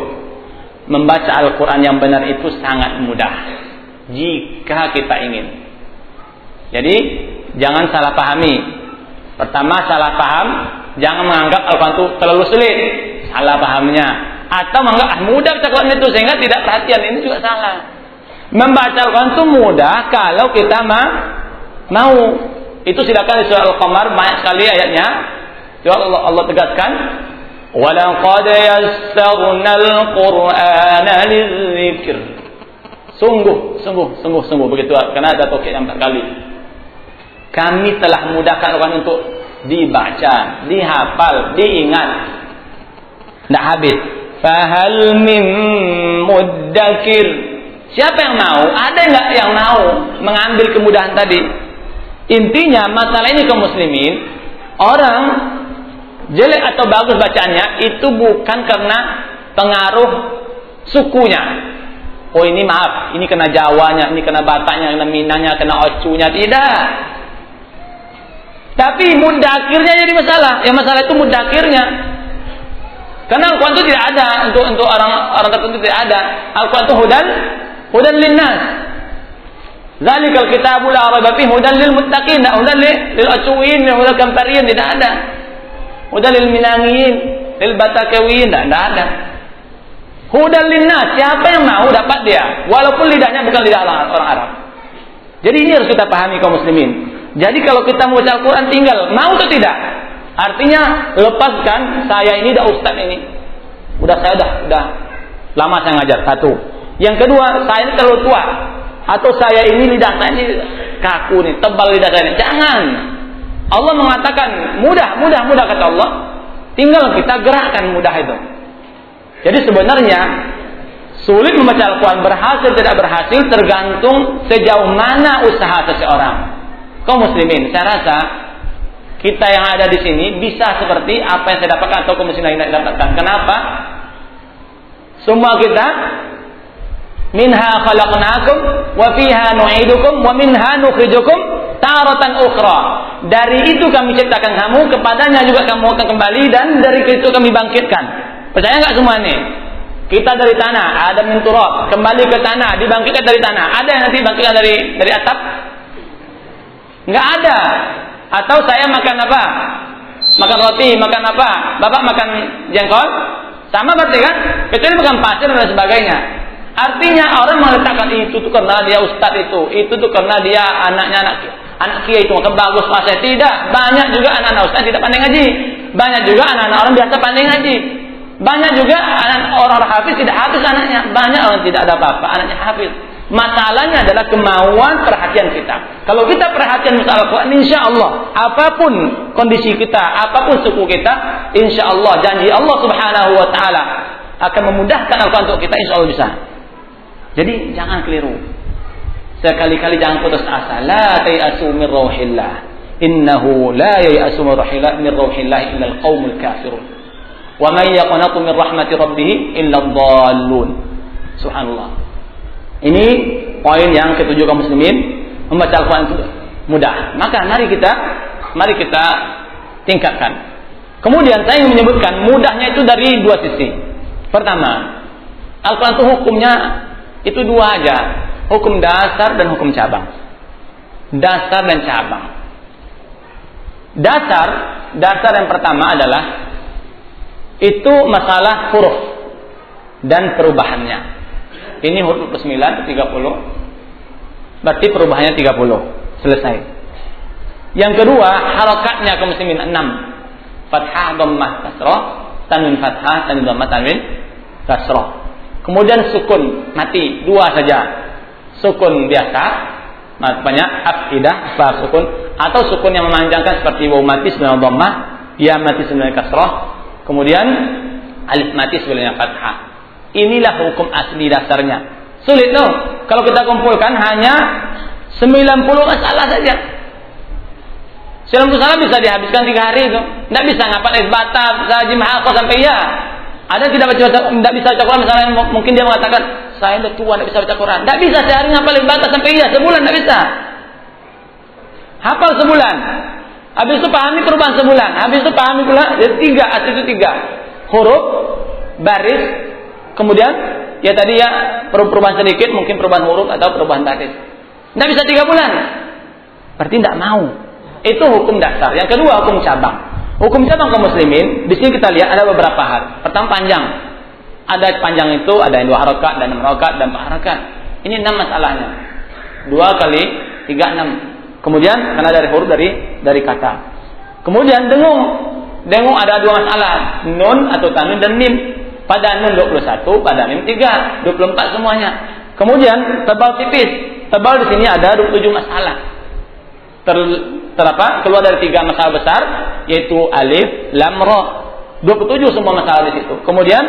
membaca Al-Quran yang benar itu sangat mudah. Jika kita ingin. Jadi, jangan salah pahami. Pertama, salah paham. Jangan menganggap Al-Quran itu terlalu sulit. Salah pahamnya. Atau menganggap, ah, mudah baca Al-Quran itu. Sehingga tidak perhatian. Ini juga salah. Membaca Al-Quran itu mudah kalau kita mah Mau. Itu silakan di surah Al-Qamar banyak sekali ayatnya. Coba Allah, Allah tegaskan, "Walaqad yassarna al-Qur'ana lidzikr." Sungguh, sungguh, sungguh, sungguh begitu karena ada tokek yang empat kali. Kami telah mudahkan orang untuk dibaca, dihafal, diingat. Tidak habis. Fahal min muddakir. Siapa yang mau? Ada nggak yang mau mengambil kemudahan tadi? Intinya masalah ini kaum muslimin, orang jelek atau bagus bacaannya itu bukan karena pengaruh sukunya. Oh ini maaf, ini kena Jawanya, ini kena Bataknya, kena Minanya, kena Ocunya, tidak. Tapi mudakirnya jadi masalah. Yang masalah itu mudakirnya. Karena Al-Quran itu tidak ada untuk untuk orang orang tertentu tidak ada. Al-Quran itu hudan hudan linnas. Zalikal kitabu la raiba fihi hudan lil muttaqin, hudan lil acuin, hudan kampariyin tidak ada. Hudan lil minangiyin, lil batakawiyin tidak ada. Hudan linnas, siapa yang mau dapat dia? Walaupun lidahnya bukan lidah orang, Arab. Jadi ini harus kita pahami kaum muslimin. Jadi kalau kita mau Al-Quran tinggal, mau atau tidak? Artinya lepaskan saya ini dah ustaz ini. Udah saya dah, udah lama saya ngajar satu. Yang kedua, saya ini terlalu tua. Atau saya ini lidah saya ini kaku nih, tebal lidah saya ini. Jangan. Allah mengatakan mudah, mudah, mudah kata Allah. Tinggal kita gerakkan mudah itu. Jadi sebenarnya sulit membaca Al-Quran berhasil tidak berhasil tergantung sejauh mana usaha seseorang. Kau muslimin, saya rasa kita yang ada di sini bisa seperti apa yang saya dapatkan atau muslimin lain dapatkan. Kenapa? Semua kita minha khalaqnakum wa fiha nu'idukum wa minha taratan ukhra. Dari itu kami ciptakan kamu, kepadanya juga kamu akan kembali dan dari itu kami bangkitkan. Percaya nggak semua ini? Kita dari tanah, ada min kembali ke tanah, dibangkitkan dari tanah. Ada yang nanti bangkitkan dari dari atap? Nggak ada. Atau saya makan apa? Makan roti, makan apa? Bapak makan jengkol? Sama berarti kan? Kecuali bukan pasir dan sebagainya. Artinya orang meletakkan itu tuh karena dia ustad itu, itu tuh karena dia anaknya anak anak kiai itu maka bagus masa tidak. Banyak juga anak-anak ustad tidak pandai ngaji. Banyak juga anak-anak orang biasa pandai ngaji. Banyak juga anak orang-orang hafiz tidak hafiz anaknya. Banyak orang tidak ada apa-apa, anaknya hafiz. Masalahnya adalah kemauan perhatian kita. Kalau kita perhatian masalah Al-Quran, insya Allah, apa pun kondisi kita, apa pun suku kita, insya Allah, janji Allah subhanahu wa ta'ala akan memudahkan Al-Quran untuk kita, insya Allah bisa. Jadi, jangan keliru. Sekali-kali jangan putus asa. La tayasu min rauhillah. Innahu la yayasu min rauhillah al qawmul kafirun. Wa may yaqnatu min rahmati rabbih illa dhallun. Subhanallah. Ini poin yang ketujuh kaum muslimin membaca Al-Qur'an itu mudah. Maka mari kita mari kita tingkatkan. Kemudian saya ingin menyebutkan mudahnya itu dari dua sisi. Pertama, Al-Quran itu hukumnya itu dua aja. Hukum dasar dan hukum cabang. Dasar dan cabang. Dasar, dasar yang pertama adalah itu masalah huruf dan perubahannya. Ini huruf ke-9 ke 30. Berarti perubahannya 30. Selesai. Yang kedua, harokatnya kaum muslimin 6. Fathah, dhammah, kasrah, tanwin fathah, tanwin dhammah, tanwin kasrah. Kemudian sukun mati dua saja. Sukun biasa, banyak afidah, fa sukun atau sukun yang memanjangkan seperti waw mati sembilan dhammah, ya mati sembilan kasrah, Kemudian alif mati sebelumnya fathah. Inilah hukum asli dasarnya. Sulit tuh. Kalau kita kumpulkan hanya 90 masalah saja. 90 masalah bisa dihabiskan tiga hari itu. Tidak bisa ngapa es batab, sajim hakos sampai ya. Ada tidak baca tidak bisa baca Quran misalnya mungkin dia mengatakan saya udah tua tidak bisa baca Quran. Tidak bisa sehari ngapal batas sampai iya sebulan tidak bisa. Hafal sebulan. Habis itu pahami perubahan sebulan. Habis itu pahami pula jadi tiga, asli itu tiga. Huruf, baris, kemudian ya tadi ya perubahan sedikit, mungkin perubahan huruf atau perubahan baris. Tidak bisa tiga bulan. Berarti tidak mau. Itu hukum dasar. Yang kedua hukum cabang. Hukum cabang kaum muslimin, di sini kita lihat ada beberapa hal. Pertama panjang. Ada panjang itu, ada yang dua harokat, dan enam harokat, dan empat harokat. Ini enam masalahnya. Dua kali tiga enam. Kemudian karena dari huruf dari dari kata. Kemudian dengung. Dengung ada dua masalah, nun atau tanwin dan mim. Pada nun 21, pada mim 3, 24 semuanya. Kemudian tebal tipis. Tebal di sini ada 27 masalah. Ter, ter apa? Keluar dari tiga masalah besar yaitu alif, lam, ra. 27 semua masalah di situ. Kemudian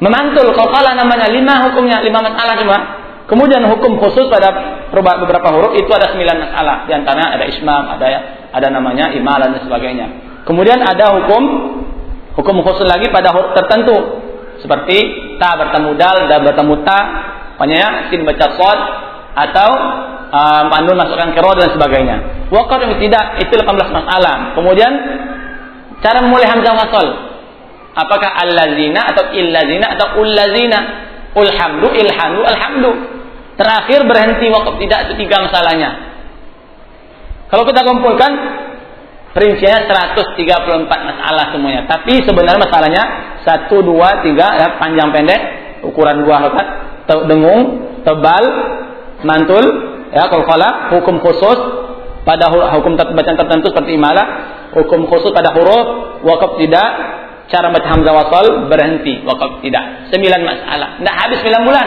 memantul kalah namanya lima hukumnya lima masalah cuma Kemudian hukum khusus pada beberapa huruf itu ada sembilan masalah. Di antaranya ada ismam, ada ada namanya imalan dan sebagainya. Kemudian ada hukum hukum khusus lagi pada huruf tertentu seperti ta bertemu dal, dan bertemu ta, maknanya sin baca sod atau um, anun masukkan kero dan sebagainya. Wakar yang tidak itu 18 masalah. Kemudian cara memulai hamzah wasal. Apakah allazina atau illazina atau ullazina? Ulhamdu, ilhamdu, alhamdu. Terakhir berhenti waktu tidak itu tiga masalahnya. Kalau kita kumpulkan perinciannya 134 masalah semuanya. Tapi sebenarnya masalahnya 1, 2, 3 ya, panjang pendek ukuran dua harokat, dengung, tebal, mantul, ya kalau hukum khusus pada hukum bacaan tertentu seperti imalah, hukum khusus pada huruf, wakaf tidak, cara baca hamzah wasal berhenti, wakaf tidak. Sembilan masalah. Tidak habis sembilan bulan.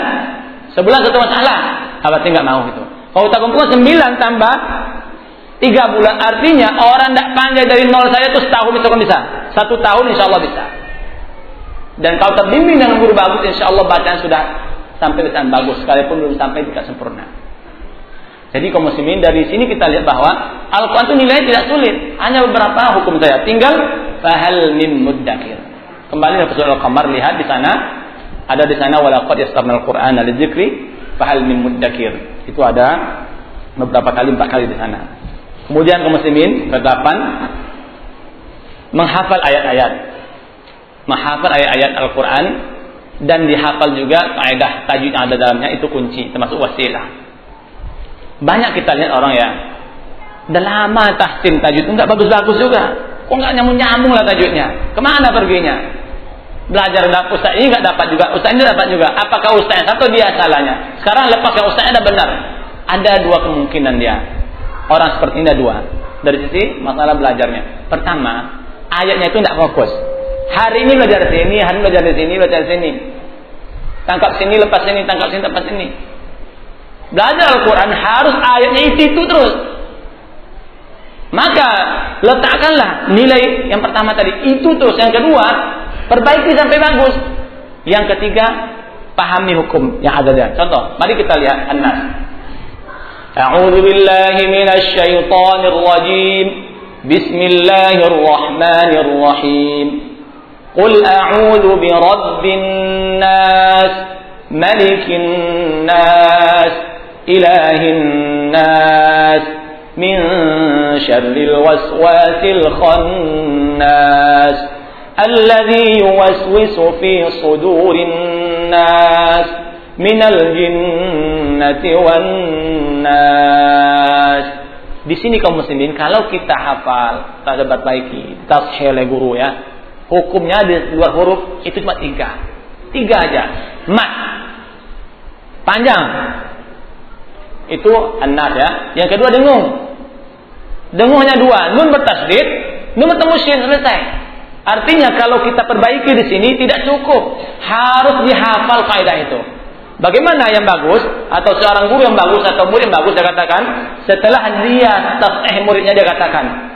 Sebulan satu masalah. Abati nggak mau itu. Kalau tak kumpul sembilan tambah tiga bulan. Artinya orang tidak pandai dari nol saya itu setahun itu kan bisa. Satu tahun insya Allah bisa. Dan kalau terbimbing dengan guru bagus, insya Allah bacaan sudah sampai dengan bagus. Sekalipun belum sampai tidak sempurna. Jadi kaum muslimin dari sini kita lihat bahwa Al-Quran itu nilainya tidak sulit. Hanya beberapa hukum saya. Tinggal fahal min muddakir. Kembali ke surah Al-Qamar lihat di sana ada di sana walaqad yassarnal Qur'ana lidzikri fahal min muddakir. Itu ada beberapa kali empat kali di sana. Kemudian kaum muslimin kedelapan menghafal ayat-ayat. Menghafal ayat-ayat Al-Qur'an dan dihafal juga kaidah tajwid yang ada dalamnya itu kunci termasuk wasilah. Banyak kita lihat orang ya, udah lama tahsin tajwid enggak bagus-bagus juga. Kok enggak nyambung-nyambung lah tajwidnya? Ke mana perginya? Belajar dan ustaz ini enggak dapat juga, ustaz ini dapat juga. Apakah ustaz atau dia salahnya? Sekarang lepas yang ustaz ada benar. Ada dua kemungkinan dia. Orang seperti ini ada dua. Dari sisi masalah belajarnya. Pertama, ayatnya itu tidak fokus. Hari ini belajar sini, hari ini belajar di sini, belajar di sini. Tangkap sini, lepas sini, tangkap sini, lepas sini. Belajar Al-Quran harus ayatnya itu, itu terus. Maka letakkanlah nilai yang pertama tadi itu terus. Yang kedua, perbaiki sampai bagus. Yang ketiga, pahami hukum yang ada dia. Contoh, mari kita lihat An-Nas. A'udzu billahi minasy syaithanir rajim. Bismillahirrahmanirrahim. Qul a'udzu birabbin nas, malikin nas, إله الناس من شر الوسواس الخناس الذي يوسوس في صدور الناس من الجنة والناس Di sini kaum muslimin kalau kita hafal, kita dapat baiki, tashih oleh guru ya. Hukumnya di luar huruf itu cuma tiga. Tiga aja. Mat. Panjang. Itu an ya. Yang kedua dengung. Dengung hanya dua. Nun bertasdid, nun bertemu syin selesai. Artinya kalau kita perbaiki di sini tidak cukup. Harus dihafal kaidah itu. Bagaimana yang bagus atau seorang guru yang bagus atau murid yang bagus dia katakan setelah dia tasih muridnya dia katakan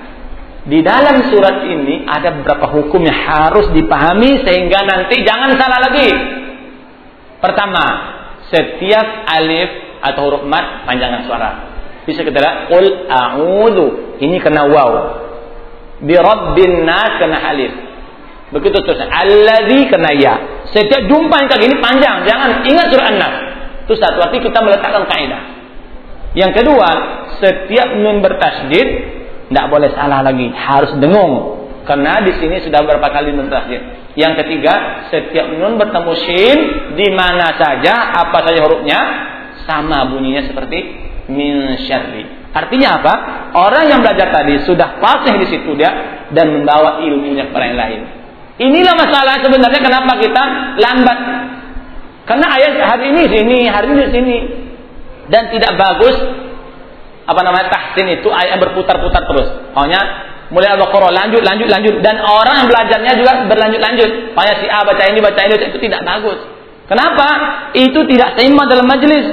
di dalam surat ini ada beberapa hukum yang harus dipahami sehingga nanti jangan salah lagi. Pertama, setiap alif atau huruf mat panjangan suara. Bisa kita lihat qul a'udzu. Ini kena waw. Bi rabbin nas kena alif. Begitu terus. Allazi kena ya. Setiap jumpa yang kayak gini panjang. Jangan ingat surah An-Nas. Itu satu arti kita meletakkan kaidah. Yang kedua, setiap nun bertasdid tidak boleh salah lagi, harus dengung. Karena di sini sudah berapa kali nun tasdid. Yang ketiga, setiap nun bertemu shin di mana saja, apa saja hurufnya, sama bunyinya seperti min syarri. Artinya apa? Orang yang belajar tadi sudah fasih di situ dia dan membawa ilmunya kepada yang lain. Inilah masalah sebenarnya kenapa kita lambat. Karena ayat hari ini sini, hari ini sini dan tidak bagus apa namanya tahsin itu ayat berputar-putar terus. Pokoknya mulai Al-Baqarah lanjut lanjut lanjut dan orang yang belajarnya juga berlanjut-lanjut. Pokoknya si A baca ini baca ini itu tidak bagus. Kenapa? Itu tidak seimbang dalam majelis.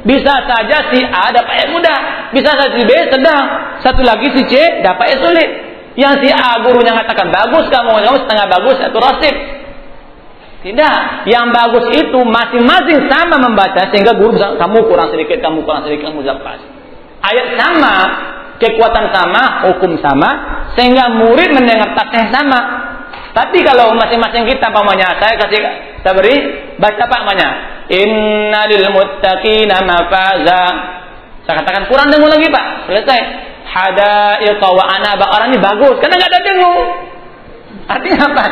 Bisa saja si A dapat ayat mudah, bisa saja si B sedang, satu lagi si C dapat ayat sulit. Yang si A gurunya mengatakan bagus kamu, kamu setengah bagus atau rasib. Tidak, yang bagus itu masing-masing sama membaca sehingga guru bisa kamu kurang sedikit, kamu kurang sedikit, kamu pas. Ayat sama, kekuatan sama, hukum sama, sehingga murid mendengar tasnya sama. Tapi kalau masing-masing kita pamannya saya kasih saya beri baca pak Inna muttaqina mafaza. Saya katakan kurang dengung lagi Pak. Selesai. Hadaiqa wa anaba. Orang ini bagus karena nggak ada dengung. Artinya apa?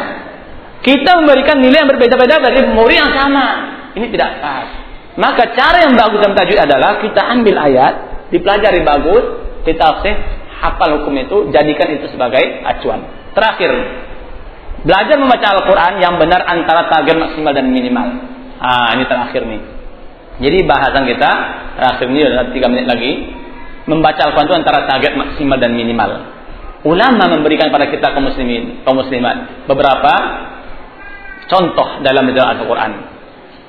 Kita memberikan nilai yang berbeda-beda dari murid yang sama. Ini tidak pas. Maka cara yang bagus dalam tajwid adalah kita ambil ayat, dipelajari bagus, kita tafsir, hafal hukum itu, jadikan itu sebagai acuan. Terakhir, belajar membaca Al-Quran yang benar antara target maksimal dan minimal. Ah, ini terakhir nih. Jadi bahasan kita terakhir ini adalah tiga menit lagi. Membaca Al-Quran itu antara target maksimal dan minimal. Ulama memberikan pada kita kaum muslimin, kaum muslimat beberapa contoh dalam menjalankan Al-Quran.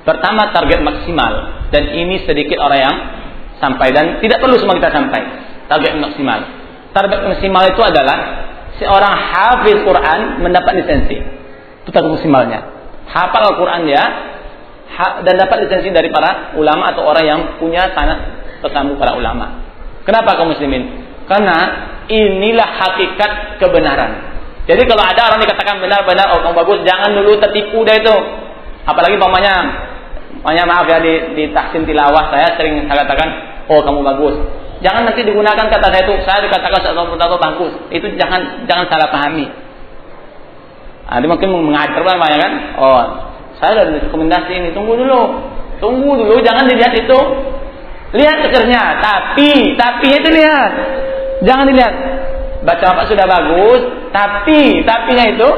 Pertama target maksimal dan ini sedikit orang yang sampai dan tidak perlu semua kita sampai. Target maksimal. Target maksimal itu adalah seorang hafiz Quran mendapat lisensi. Itu target maksimalnya. Hafal Al-Quran ya dan dapat lisensi dari para ulama atau orang yang punya sanad bersambung para ulama. Kenapa kaum muslimin? Karena inilah hakikat kebenaran. Jadi kalau ada orang dikatakan benar-benar oh kamu bagus, jangan dulu tertipu dah itu. Apalagi pamannya, pamannya maaf ya di, di taksim tilawah saya sering saya katakan, oh kamu bagus. Jangan nanti digunakan kata saya itu, saya dikatakan saya bagus. Itu jangan jangan salah pahami. Nah, dia mungkin mengajar ya kan? Oh, saya sudah rekomendasi ini, tunggu dulu. Tunggu dulu, jangan dilihat itu. Lihat kekernya, tapi, tapi itu lihat. Jangan dilihat. Baca apa sudah bagus, tapi, tapinya itu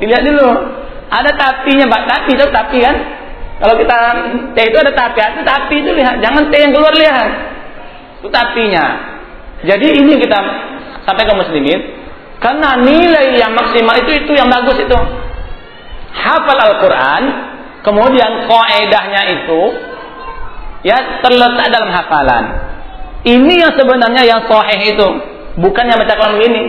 dilihat dulu. Ada tapinya, Pak. Tapi itu tapi kan? Kalau kita T itu ada tapi, itu tapi itu lihat. Jangan T yang keluar lihat. Itu tapinya. Jadi ini kita sampai ke muslimin karena nilai yang maksimal itu itu yang bagus itu hafal Al-Quran, kemudian kaidahnya itu ya terletak dalam hafalan. Ini yang sebenarnya yang sahih itu, bukan yang baca ini.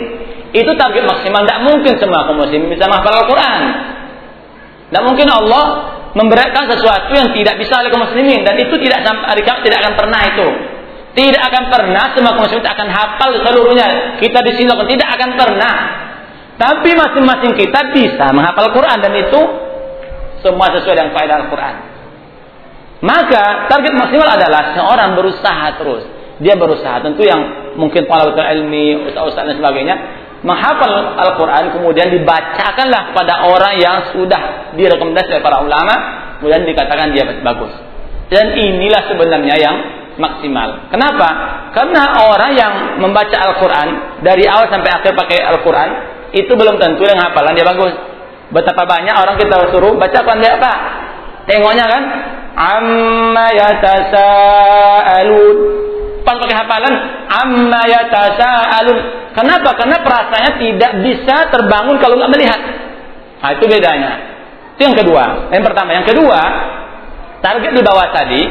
Itu target maksimal. Tidak mungkin semua kaum muslim bisa menghafal Al-Quran. Tidak mungkin Allah memberatkan sesuatu yang tidak bisa oleh kaum muslimin dan itu tidak sampai tidak akan pernah itu. Tidak akan pernah semua kaum muslimin akan hafal seluruhnya. Kita di sini tidak akan pernah. Tapi masing-masing kita bisa menghafal Quran dan itu semua sesuai dengan faedah Al-Quran. Maka target maksimal adalah seorang berusaha terus. Dia berusaha tentu yang mungkin para ilmi, ustaz-ustaz dan sebagainya menghafal Al-Quran kemudian dibacakanlah kepada orang yang sudah direkomendasi oleh para ulama kemudian dikatakan dia bagus. Dan inilah sebenarnya yang maksimal. Kenapa? Karena orang yang membaca Al-Quran dari awal sampai akhir pakai Al-Quran itu belum tentu yang hafalan dia bagus. Betapa banyak orang kita suruh baca Quran dia apa? Tengoknya kan, amma yatasaalun. Pas pakai hafalan, amma yatasaalun. Kenapa? Karena perasaannya tidak bisa terbangun kalau nggak melihat. Nah, itu bedanya. Itu yang kedua. Yang pertama, yang kedua, target di bawah tadi,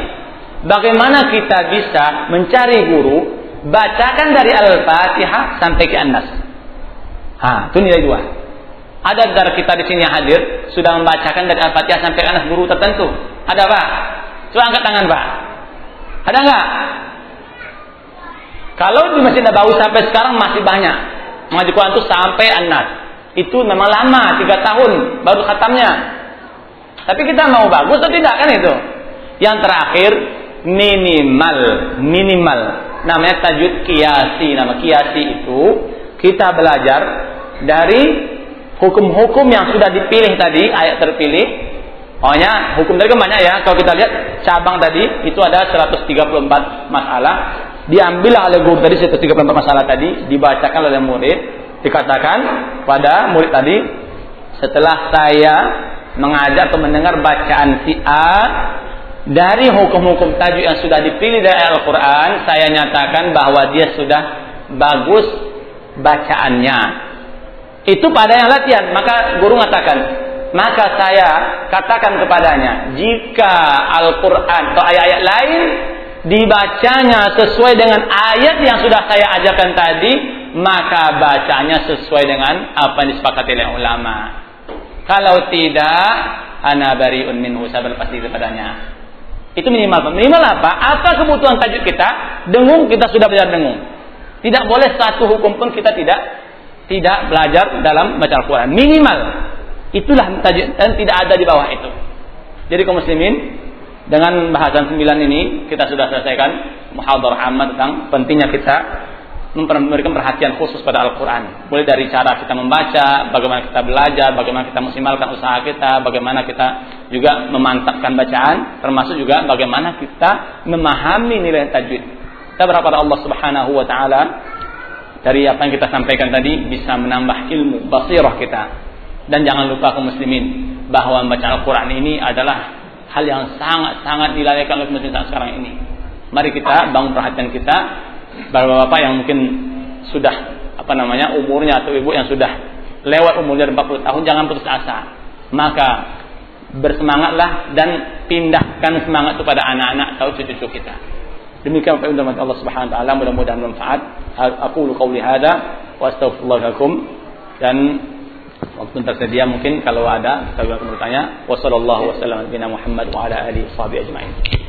bagaimana kita bisa mencari guru, bacakan dari Al-Fatihah sampai ke An-Nas. Ha, itu nilai dua. Ada dari kita di sini yang hadir sudah membacakan dari Al-Fatihah sampai anak guru tertentu. Ada pak? Coba angkat tangan pak. Ada nggak? Kalau di Masjid Nabawi sampai sekarang masih banyak mengaji Quran itu sampai anak. Itu memang lama, tiga tahun baru khatamnya. Tapi kita mau bagus atau tidak kan itu? Yang terakhir minimal, minimal namanya tajwid kiasi. Nama kiasi itu kita belajar dari hukum-hukum yang sudah dipilih tadi, ayat terpilih. Pokoknya hukum tadi kan banyak ya. Kalau kita lihat cabang tadi itu ada 134 masalah. Diambil oleh guru tadi 134 masalah tadi, dibacakan oleh murid, dikatakan pada murid tadi, setelah saya mengajar atau mendengar bacaan si A dari hukum-hukum tajwid yang sudah dipilih dari Al-Quran, saya nyatakan bahwa dia sudah bagus bacaannya. Itu pada yang latihan. Maka guru mengatakan, maka saya katakan kepadanya, jika Al-Quran atau ayat-ayat lain dibacanya sesuai dengan ayat yang sudah saya ajarkan tadi, maka bacanya sesuai dengan apa yang disepakati oleh ulama. Kalau tidak, ana bariun minhu saya berlepas diri kepadanya. Itu minimal. Minimal apa? Apa kebutuhan tajuk kita? Dengung, kita sudah belajar dengung. Tidak boleh satu hukum pun kita tidak tidak belajar dalam baca Al-Quran. Minimal. Itulah dan tidak ada di bawah itu. Jadi kaum muslimin dengan bahasan sembilan ini kita sudah selesaikan muhadharah amat tentang pentingnya kita memberikan perhatian khusus pada Al-Quran. Mulai dari cara kita membaca, bagaimana kita belajar, bagaimana kita maksimalkan usaha kita, bagaimana kita juga memantapkan bacaan, termasuk juga bagaimana kita memahami nilai tajwid. Kita berharap pada Allah Subhanahu wa taala dari apa yang kita sampaikan tadi bisa menambah ilmu basirah kita. Dan jangan lupa kaum muslimin bahwa membaca Al-Qur'an ini adalah hal yang sangat-sangat dilalaikan oleh muslim sekarang ini. Mari kita bangun perhatian kita bapak-bapak yang mungkin sudah apa namanya umurnya atau ibu yang sudah lewat umurnya 40 tahun jangan putus asa. Maka bersemangatlah dan pindahkan semangat itu pada anak-anak atau cucu-cucu kita. Demikian Undang Allah Subhanahu wa taala mudah-mudahan bermanfaat. Aku qauli hada wa astaghfirullah dan waktu tersedia mungkin kalau ada kita akan bertanya. Wassallallahu wasallam Muhammad wa ala alihi ajma'in.